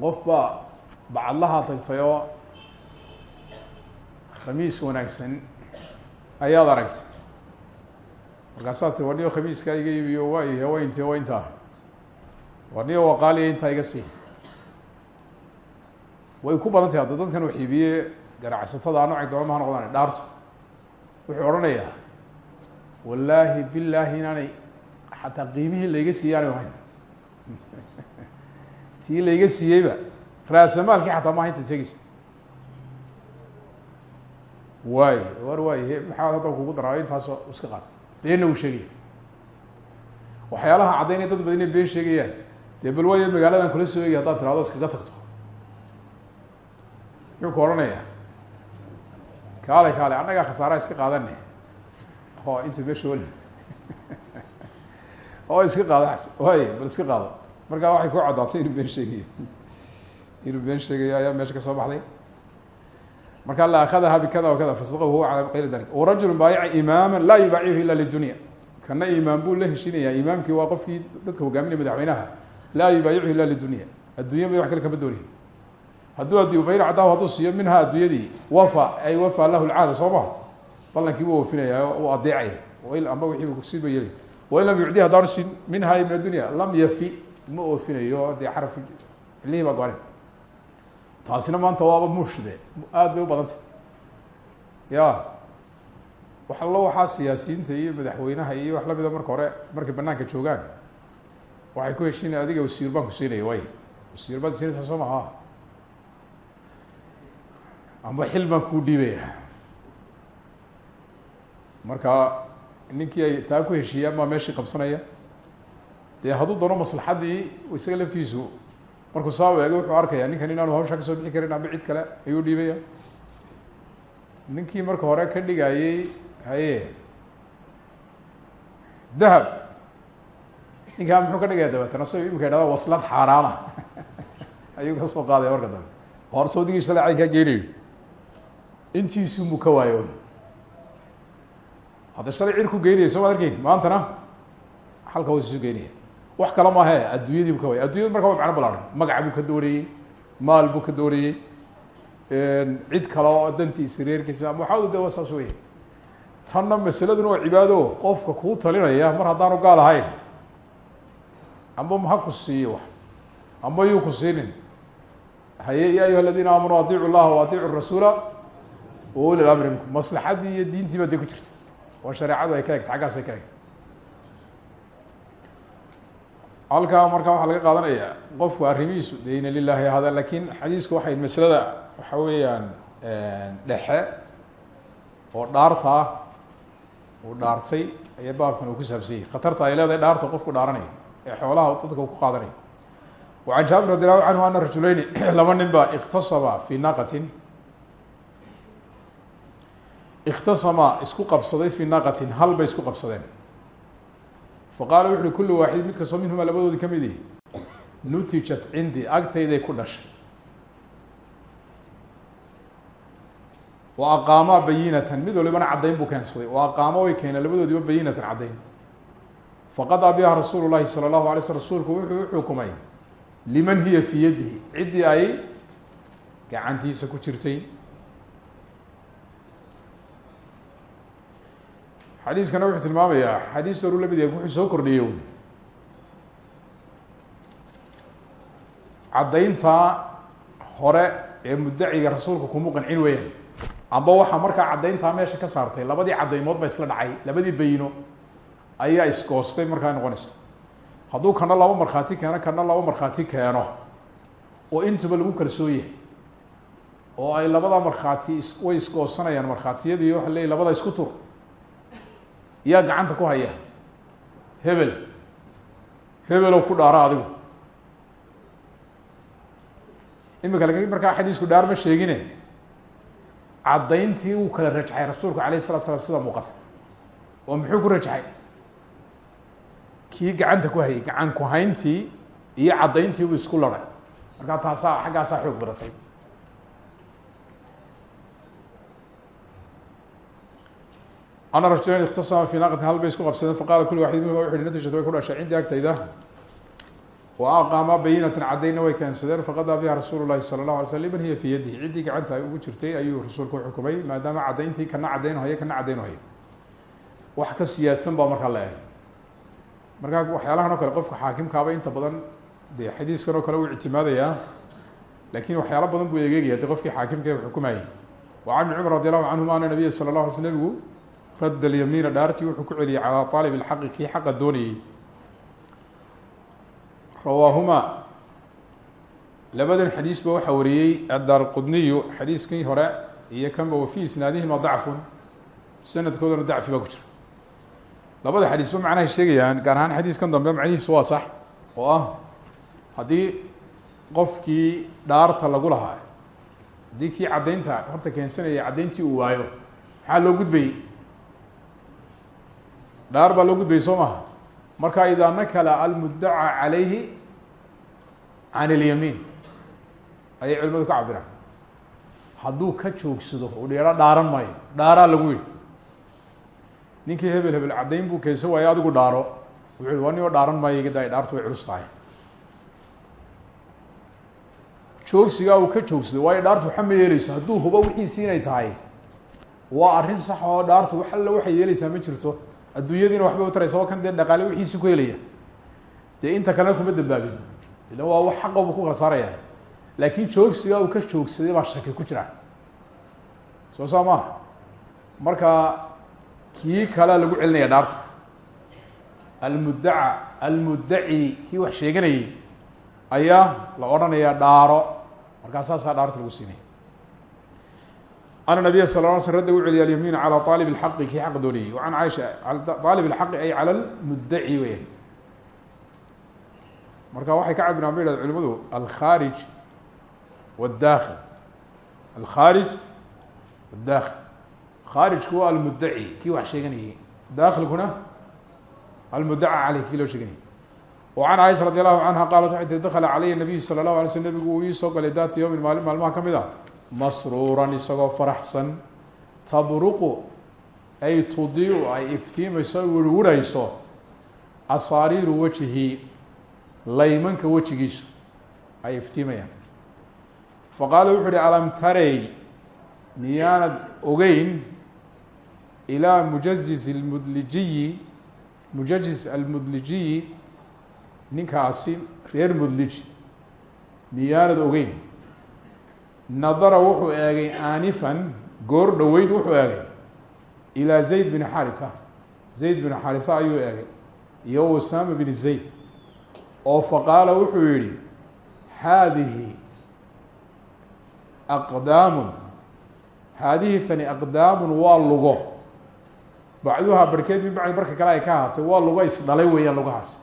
Qof baa bacadlaha tagtay oo khamiis wanaagsan ayaad aragtay. Markaasaa tiri warniyo khamiiskaa iga iibiyo waa ihe waa intee waa intaa warniyo waa qaaliya intaa iga sii. Way ku badan tahay hadda dadkan wax iibiye ganacsatada noocay doonama ha noqdaan dhaarto wuxuu odhanayaa wallaahi bilaahi inaanay xataa qiimihii layga siiyey aanay ahayn tii layga siiyeyba raasamaalkii xataa maaha intaad sheegeysa waay war waay maxaa hadda kugu daraa intaasoo iska qaatay. Beenna uu sheegaya. Waxyaalaha caddaynay dad badan inay been sheegayaan dee bal waayo magaaladan kula soo egi haddaad tirahdo iskaga tagto. Muxuu ku odhanayaa kaale kaale annagaa khasaaraha iska qaadane o inta meesha oli oo iska qaada. Waay bal iska qaado. Markaa waxay ku caddaatay inuu been sheegayo. Inuu been sheegayo ayaa meesha ka soo baxday. Marka la akadaha bikada wakada fasaqahu huwa calى kayri dalik. Warajulu baayaca imaama laa yubaacihu ila lidunya. Kana imaam buu la heshinaya imaamkii waa qofkii dadka hogaaminaya madaxweynaha. Laa yubaayichu ila lidunya. Addunya ba wax kale kama doonaya hadduu adduyo fain acdaahu hadduu siiyo minha addunyadii wafa ay wafa lahu lcaada soo maha ballankii buu oofinaya u adeecaya amba wixii kusiiba yeli wain lam yucdi haddaanu siin minha min addunya lam yafi ma oofinayo dee xaraf xilihii baa go-ane taasina maanta waaba muushde aada bay u ya wax allo waxaa siyaasiyiinta iyo madaxweynaha iyo wax lamida marka hore markay banaanka joogaan waxay ku heshiinaya adiga wasiir baan ku siinaya way wasiir baad siinaysaa soo maha amba xil baan kuu dhiibaya marka ninkii ay taa ku heshiiyaan baa meeshii qabsanaya. Dee hadduu doono maslaxaddii isaga laftiisu markuu saa eego wuxuu arkaya ninkan inaanu hawshaa ka soo bixi karin amba cid kale ayuu dhiibaya ninkii marka hore ka dhigayey haye dahab. Ninkaa muxuu ka dhigaya dabeetana si imika idhahda waslad xaaraana. Ayuu ka soo qaadaya marka dambe. Hor sawdigii shalay caynkaa geenayo intiisu mu ka waayo hadda shalay cir ku soo ma maantana halka was isu geynaya. Wax kale maahe adduunyadii bu ka waaya addunyadu marka wa macno ballaaran buu ka doonayey maal buu ka doonayey cid kale oo dantiisa reerkiisa. Waxaa de waa saas weya tanna masaladuna waa cibaado. Qofka kuu talinaya mar haddaanu gaal ahayn amba ma ku siiyo wax amba yuu ku siinin. Haye ya ayuha aladiina aamanuu adiicu llaha wa adiicu rasuula wa uli lamri minkum maslaxaddii iyo diintii ba dee ku jirta oo shareecadu ay ka egta xaggaasay ka egta halkaa markaa waxaa laga qaadanaya qofku arrimihiisu de ina lilahi hada laakiin xadiisku waxay maslada waxa weeyaan dhexe oo dhaartaa uu dhaartay ayaa baabkan uu ku saabsanyay khatarta ay leedahay dhaarta qofku dhaaranaya ee xoolaha dadka ku qaadanaya wacan jaabir radi allahu canhu ana rajuleyni laba fi naqatin ikhtasama isku qabsaday fi naqatin hal bay isku qabsadeen faqaala wuxu uhi kullu waaxid mid kastoo minhuma labadoodii ka mid ihi nutijat cindii agtayday ku dhashay wa aqaamaa bayinatan mid walibana caddayn buu keensaday wa aqaamo way keeneen labadoodiiba bayinatan caddayn faqadaa biha rasuulu llahi sala allahu alay sl rasuulku wuxuu uxukumay liman hiya fii yadihi ciddii ay gacantiisa ku jirtay xadiiskana wuxuu tilmaamayaa xadiis horu la mid yahay wuxuu soo kordhiyey wy caddayntaa hore ee muddaciga rasuulka kuma qancin weeyaan amba waxaa markaa caddayntaa meesha ka saartay labadii caddaymood ba isla dhacay labadii bayno ayaa isgoostay markaa noqonaysa. Hadduu kana laba markhaati keeno kana laba markhaati keeno oo intuba lagu kalsoon yahay oo ay labada markhaati is way isgoosanayaan markhaatiyadii waxa leey labada isku tur yaa gacanta ku haya. Hebel. Hebelow ku dhaaro adigu. Imika laakiin markaa xadiisku dhaar ma sheegine. Caddayntii uu kala rajxay rasuulku alayh isalatu slam sida muuqata. Oo muxuu ku rajxay kii gacanta ku hayay gacan ku-hayntii iyo caddayntii buu isku laray. Markaa taasaa xaggaasaa xoog badatay ana rajulan iktasama fi naqatin hal bay isku qabsadeen faqala kul waxid minhuma wuxu uhi natijatu way ku dhashay cindii agtayda wa aqaama bayinatan caddayna way keensadeen faqadaa biha rasuulu llahi sala allahu alay sl liman hiya fii yadihi. Ciddii gacanta ay ugu jirtay ayuu rasuulku uxukumay maadaama caddayntii kana caddaynahayo kana caddaynahayo wax ka siyaadsan baa markaa la ehay markaa waxyaalahan o kale qofka xaakimkaaba inta badan dee xadiiskan oo kale uu ictimaadayaa laakiin waxyaalo badan buu egeegaya de qofkii xaakimka xukumayay. Wa can ibni cumar radi allahu sl nabigu radd alyamiina dhaartii wuxuu ku celiyey calaa aalib اlxaqi kii xaqa doonayey rawaahumaa labadan xadiisba waxaa wariyey addaar qudniyu xadiiskii hore iyo kanba wa fii isnaadihima dacfun. Sanadkoodana dacfi baa ku jira. Labada xadiisba macnahay sheegayaan gaar ahaan xadiiskan dambe macnihiisu waa sax oo ah haddii qofkii dhaarta lagu lahaa haddii kii caddaynta horta keensanaya caddayntii uu waayo maxaa loo gudbayey dhaar baa loo gudbayay soo maha marka idaa nakala almuddaca calayhi can اlyamiin ayay culimadu ka cabiraan hadduu ka joogsado u dheero dhaaran maayo. Dhaaraa lagu yihi ninkii hebel hebel caddayn buu keensan waayo adigu dhaaro. Wuxu hi waa nin oo dhaaran maayo iga daay dhaartu way culus tahay. Uu ka joogsado waayo dhaartu waxa ma yeeleyso hubo wixiisi inay tahay. Waa arrin sax oo dhaartu wax alla waxay yeeleysaa ma jirto adduunyadiina waxbay u taraysa waa kan dee dhaqaale wixiisi ku helaya. Dee inta kalena kuma dambaabin. Ila waa wax xaqa buu ku kala saaraya laakiin joogsigaa uu ka joogsaday baa shaki ku jira. Soo saa maaha marka kii kalea lagu celinaya dhaarta. Almuddaca almuddaci kii wax sheeganayay ayaa la odhanayaa dhaaro. Markaa saasaa dhaarta lagu siinaya ana nabiya sal l sl radda u celiya alyamiin calى aalib اlxaqi kii xaq doonayey an caaisha aalib اlxaqi ay calى lmudaci weyan marka waxay ka cabiraan ba yidhahda culimadu alkhaarij wاdaakil alkhaarij wاdaakil khaarijku waa almudaci kii wax sheeganayay daakilkuna almudaca caleyh kii loo sheeganayay an caaisha radi allahu canha qaalat waxay tii dakla calaya nabiyu sala اlahu alay sl nabigu uu ii soo galay daata yowmin maalin maalmaha ka mid a masruuran isagoo faraxsan. Tabruqu ay tudiu ay iftiimayso wirwirayso asaariiru wejihi laymanka wejigiisu ay iftiimayaan. Faqaala wuxu uhi alam tarey miyaanad ogeyn ilaa mujaziz اlmudlijiyi mujaziz almudlijiyi ninkaasi reer mudlij miyaanad ogeyn nadara wuxuu eegay aanifan goor dhoweyd wuxuu eegay ilaa zayd bin xaritha. Zayd bin xarisa ayuu eegay iyo usama bin zayd oo faqaala wuxuu yihi haadihi aqdaamun haadihi tani aqdaamun waa lugo. Bacduhaa barhkeed min bacdi barka kale ay ka ahaatay waa lugo isdhalay weeyaan lugahaas.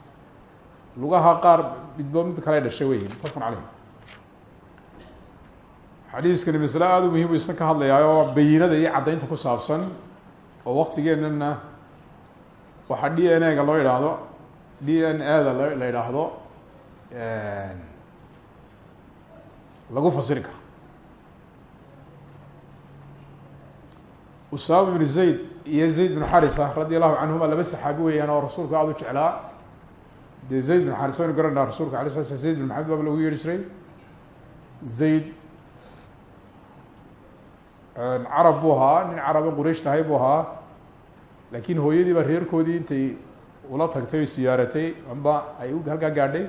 Lugaha qaar midbo mid kale dhashay wey mutafaqun caleyh xadiiskani masle aada u muhiim u isna ka hadlayaa oo bayinada iyo caddaynta ku saabsan oo waktigeenana waxaa d n a-ga loo yidhaahdo d n a-da la yidhaahdo lagu fasiri karo. Usama bn zayd iyo zayd bn xarisa radi allahu canhuma laba saxaabi weeyaan oo rasuulku aada u jeclaa. Dee zayd bin xaris waynu garanaa rasulka ala sla sl zayd bin maxamed baaba lagu yeeri jiray. Zayd carab buu ahaa nin caraba quraysh tahay buu ahaa. Laakiin hooyadii baa reerkoodii intay ula tagtay o siyaaratay amba ay halkaa gaadhay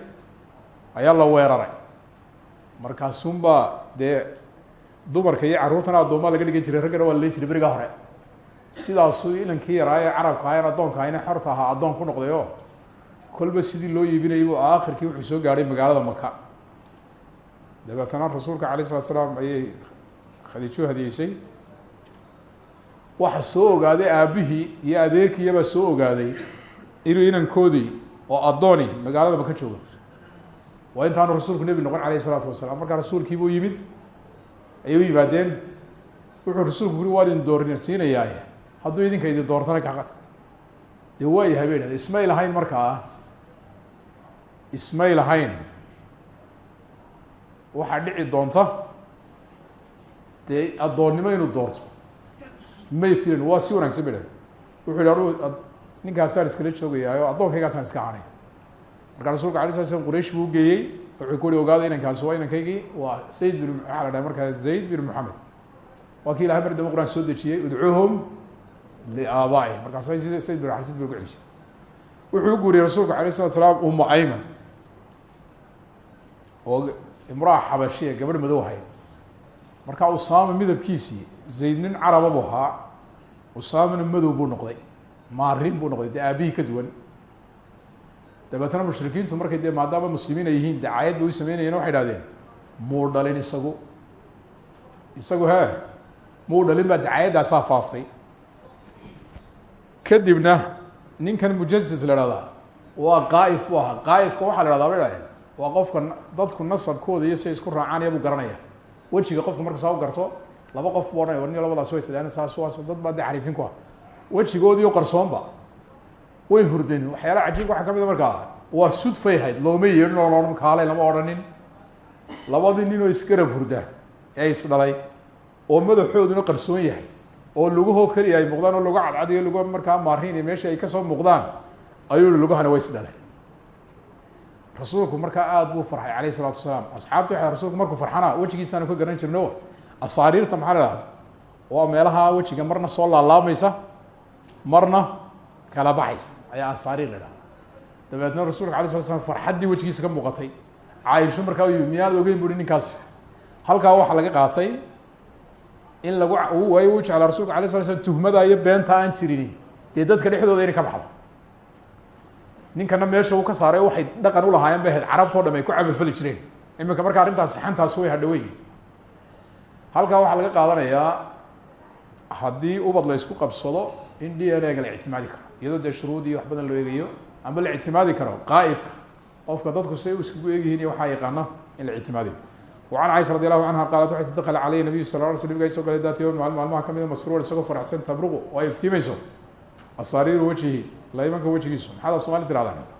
ayaa la weeraray. Markaasunbaa dee dumarka iyo carruurtana addoomaa laga dhigan jiray raggana waa la jiray berigaa hore. Sidaasuu inankii yaraa ee carabka ahayn addoonka ahayna xorta ahaa addoon ku noqday o kolba sidii loo iibinayay bu aakhirkii wuxuu soo gaadhay magaalada maka dabeetana rasuulka alay slat slaam ayay khadiijo hadiyeysay waxa soo ogaaday aabbihii iyo adeerkiiyabaa soo ogaaday inuu inankoodii oo addooni magaalada maka jooga waa intaanu rasuulku nebi noqon alayh isalaatu wasalaam. Markaa rasuulkiibuu yimid. Ayay u yimaadeen. Wuxuu rasuulku uri waa idin doornarsiinayaaye hadduu idinka idin doortana kaqad dee waayahay bay dhahde ismay lahayn markaa. Ismay waxaa dhici doonta dee addoonnimo inuu doorto. May filan waa si wanaagsan bay dhahde wuxuu yihi anu ninkaasaan iskala joogayaayo addoonkaygaasaan iska hanay markaa rasulka alay sla slam quraysh buu ugeeyey wuxuu ku uri ogaada inankaasi waa inankaygii waa zayd bin maxaa la dhahay markaa zayd bin moxamed waa kii ilahay mar dambe quraan soo dejiyey udcuuhum liaabaa'ihim markaas sayd bin xarsid ba ku celishay wuxuu guuriyey rasuulku alay slat slaam umu ayman oo imraa xabashiya gabadh madow ahayd markaa usaama midabkiisii zayd nin caraba buu ahaa. Usaamana madow buu noqday. Maarin buu noqday. Dee aabihii ka duwan. Dabeetna mushrikiintu markay dee maadaama muslimiin ay yihiin dacaayad bay u sameynayeen waxay muu dhalin isagu. Isagu he muu dhalin baa dacaayadaasaa kadibna ninkan mujazis la hahdaa waa qaaif buu ahaa. Qaaifka waxaa la hahdaa bay waa qofka dadku nasabkooda iyo siay isku raacaanaya buu garanaya wejiga qofka marka saa garto laba qof buu ohanaya war nin labadaas way saas waas dad baa dee xariifin ku ah. Wejigoodiio qarsoonba way hurdeen. Waxyaalaha cajiibka waxaa ka mid a markaa waa sudfay hayd looma yeedhin oo loodhan kaale lama odhanin. Nin oo isgarab hurda ee isdhalay oo madaxooduna qarsoon yahay oo lugahoo keliya ay muuqdaan oo lagu cadcadiyo lagu markaa maarin iyo meesha ay ka soo muuqdaan ayuu i lugahana way isdhalay rasuulku markaa aada buu farxay alayh isalaatu wasalaam. Asxaabta waxay rasulku markuu farxana wejigiisaanu ka garan jirno. Asaariirta maxaa la dhahda waa meelaha wejiga marna soo laalaamaysa marna kala baxaysa. Ayaa asaariir la dhaha dabeetna rasulka alay sala slam farxaddii wejigiisa ka muuqatay. Caaisho markaa u miyaanad ogeyn? buui ninkaasi. Halkaa waxaa laga qaatay in lagu way u jeclaa rasulka alay sala slam tuhmada iyo beenta aan jirini. Dee dadka dhexdooda inay ka baxdo ninkana meesha uu ka saaray waxay dhaqan ulahaayeen ba ahayd carabtao dham ay ku camalfali jireen. Iminka markaa arrintaas saxantaas way hadhaweyi halkaa waxaa laga qaadanayaa haddii ubad la ysku qabsado in d n a-ga la ictimaadi karo. Iyadoo dee shuruud iyo wax badan loo eegayo amba la ictimaadi karo qaa'ifka. Qofka dadku siay u iskugu eegyihiin iyo waxaa in la ictimaadiyo wacan caisha radi allahu canha qaalat waxay tadakala caleyh nabiyu sal l sl nabiga soo galay daati yom maalin maalmaha kamida ah masruur isagoo faraxsan tabruqu oo ay laymanka wejigiisu. Maxaad af tirahdaan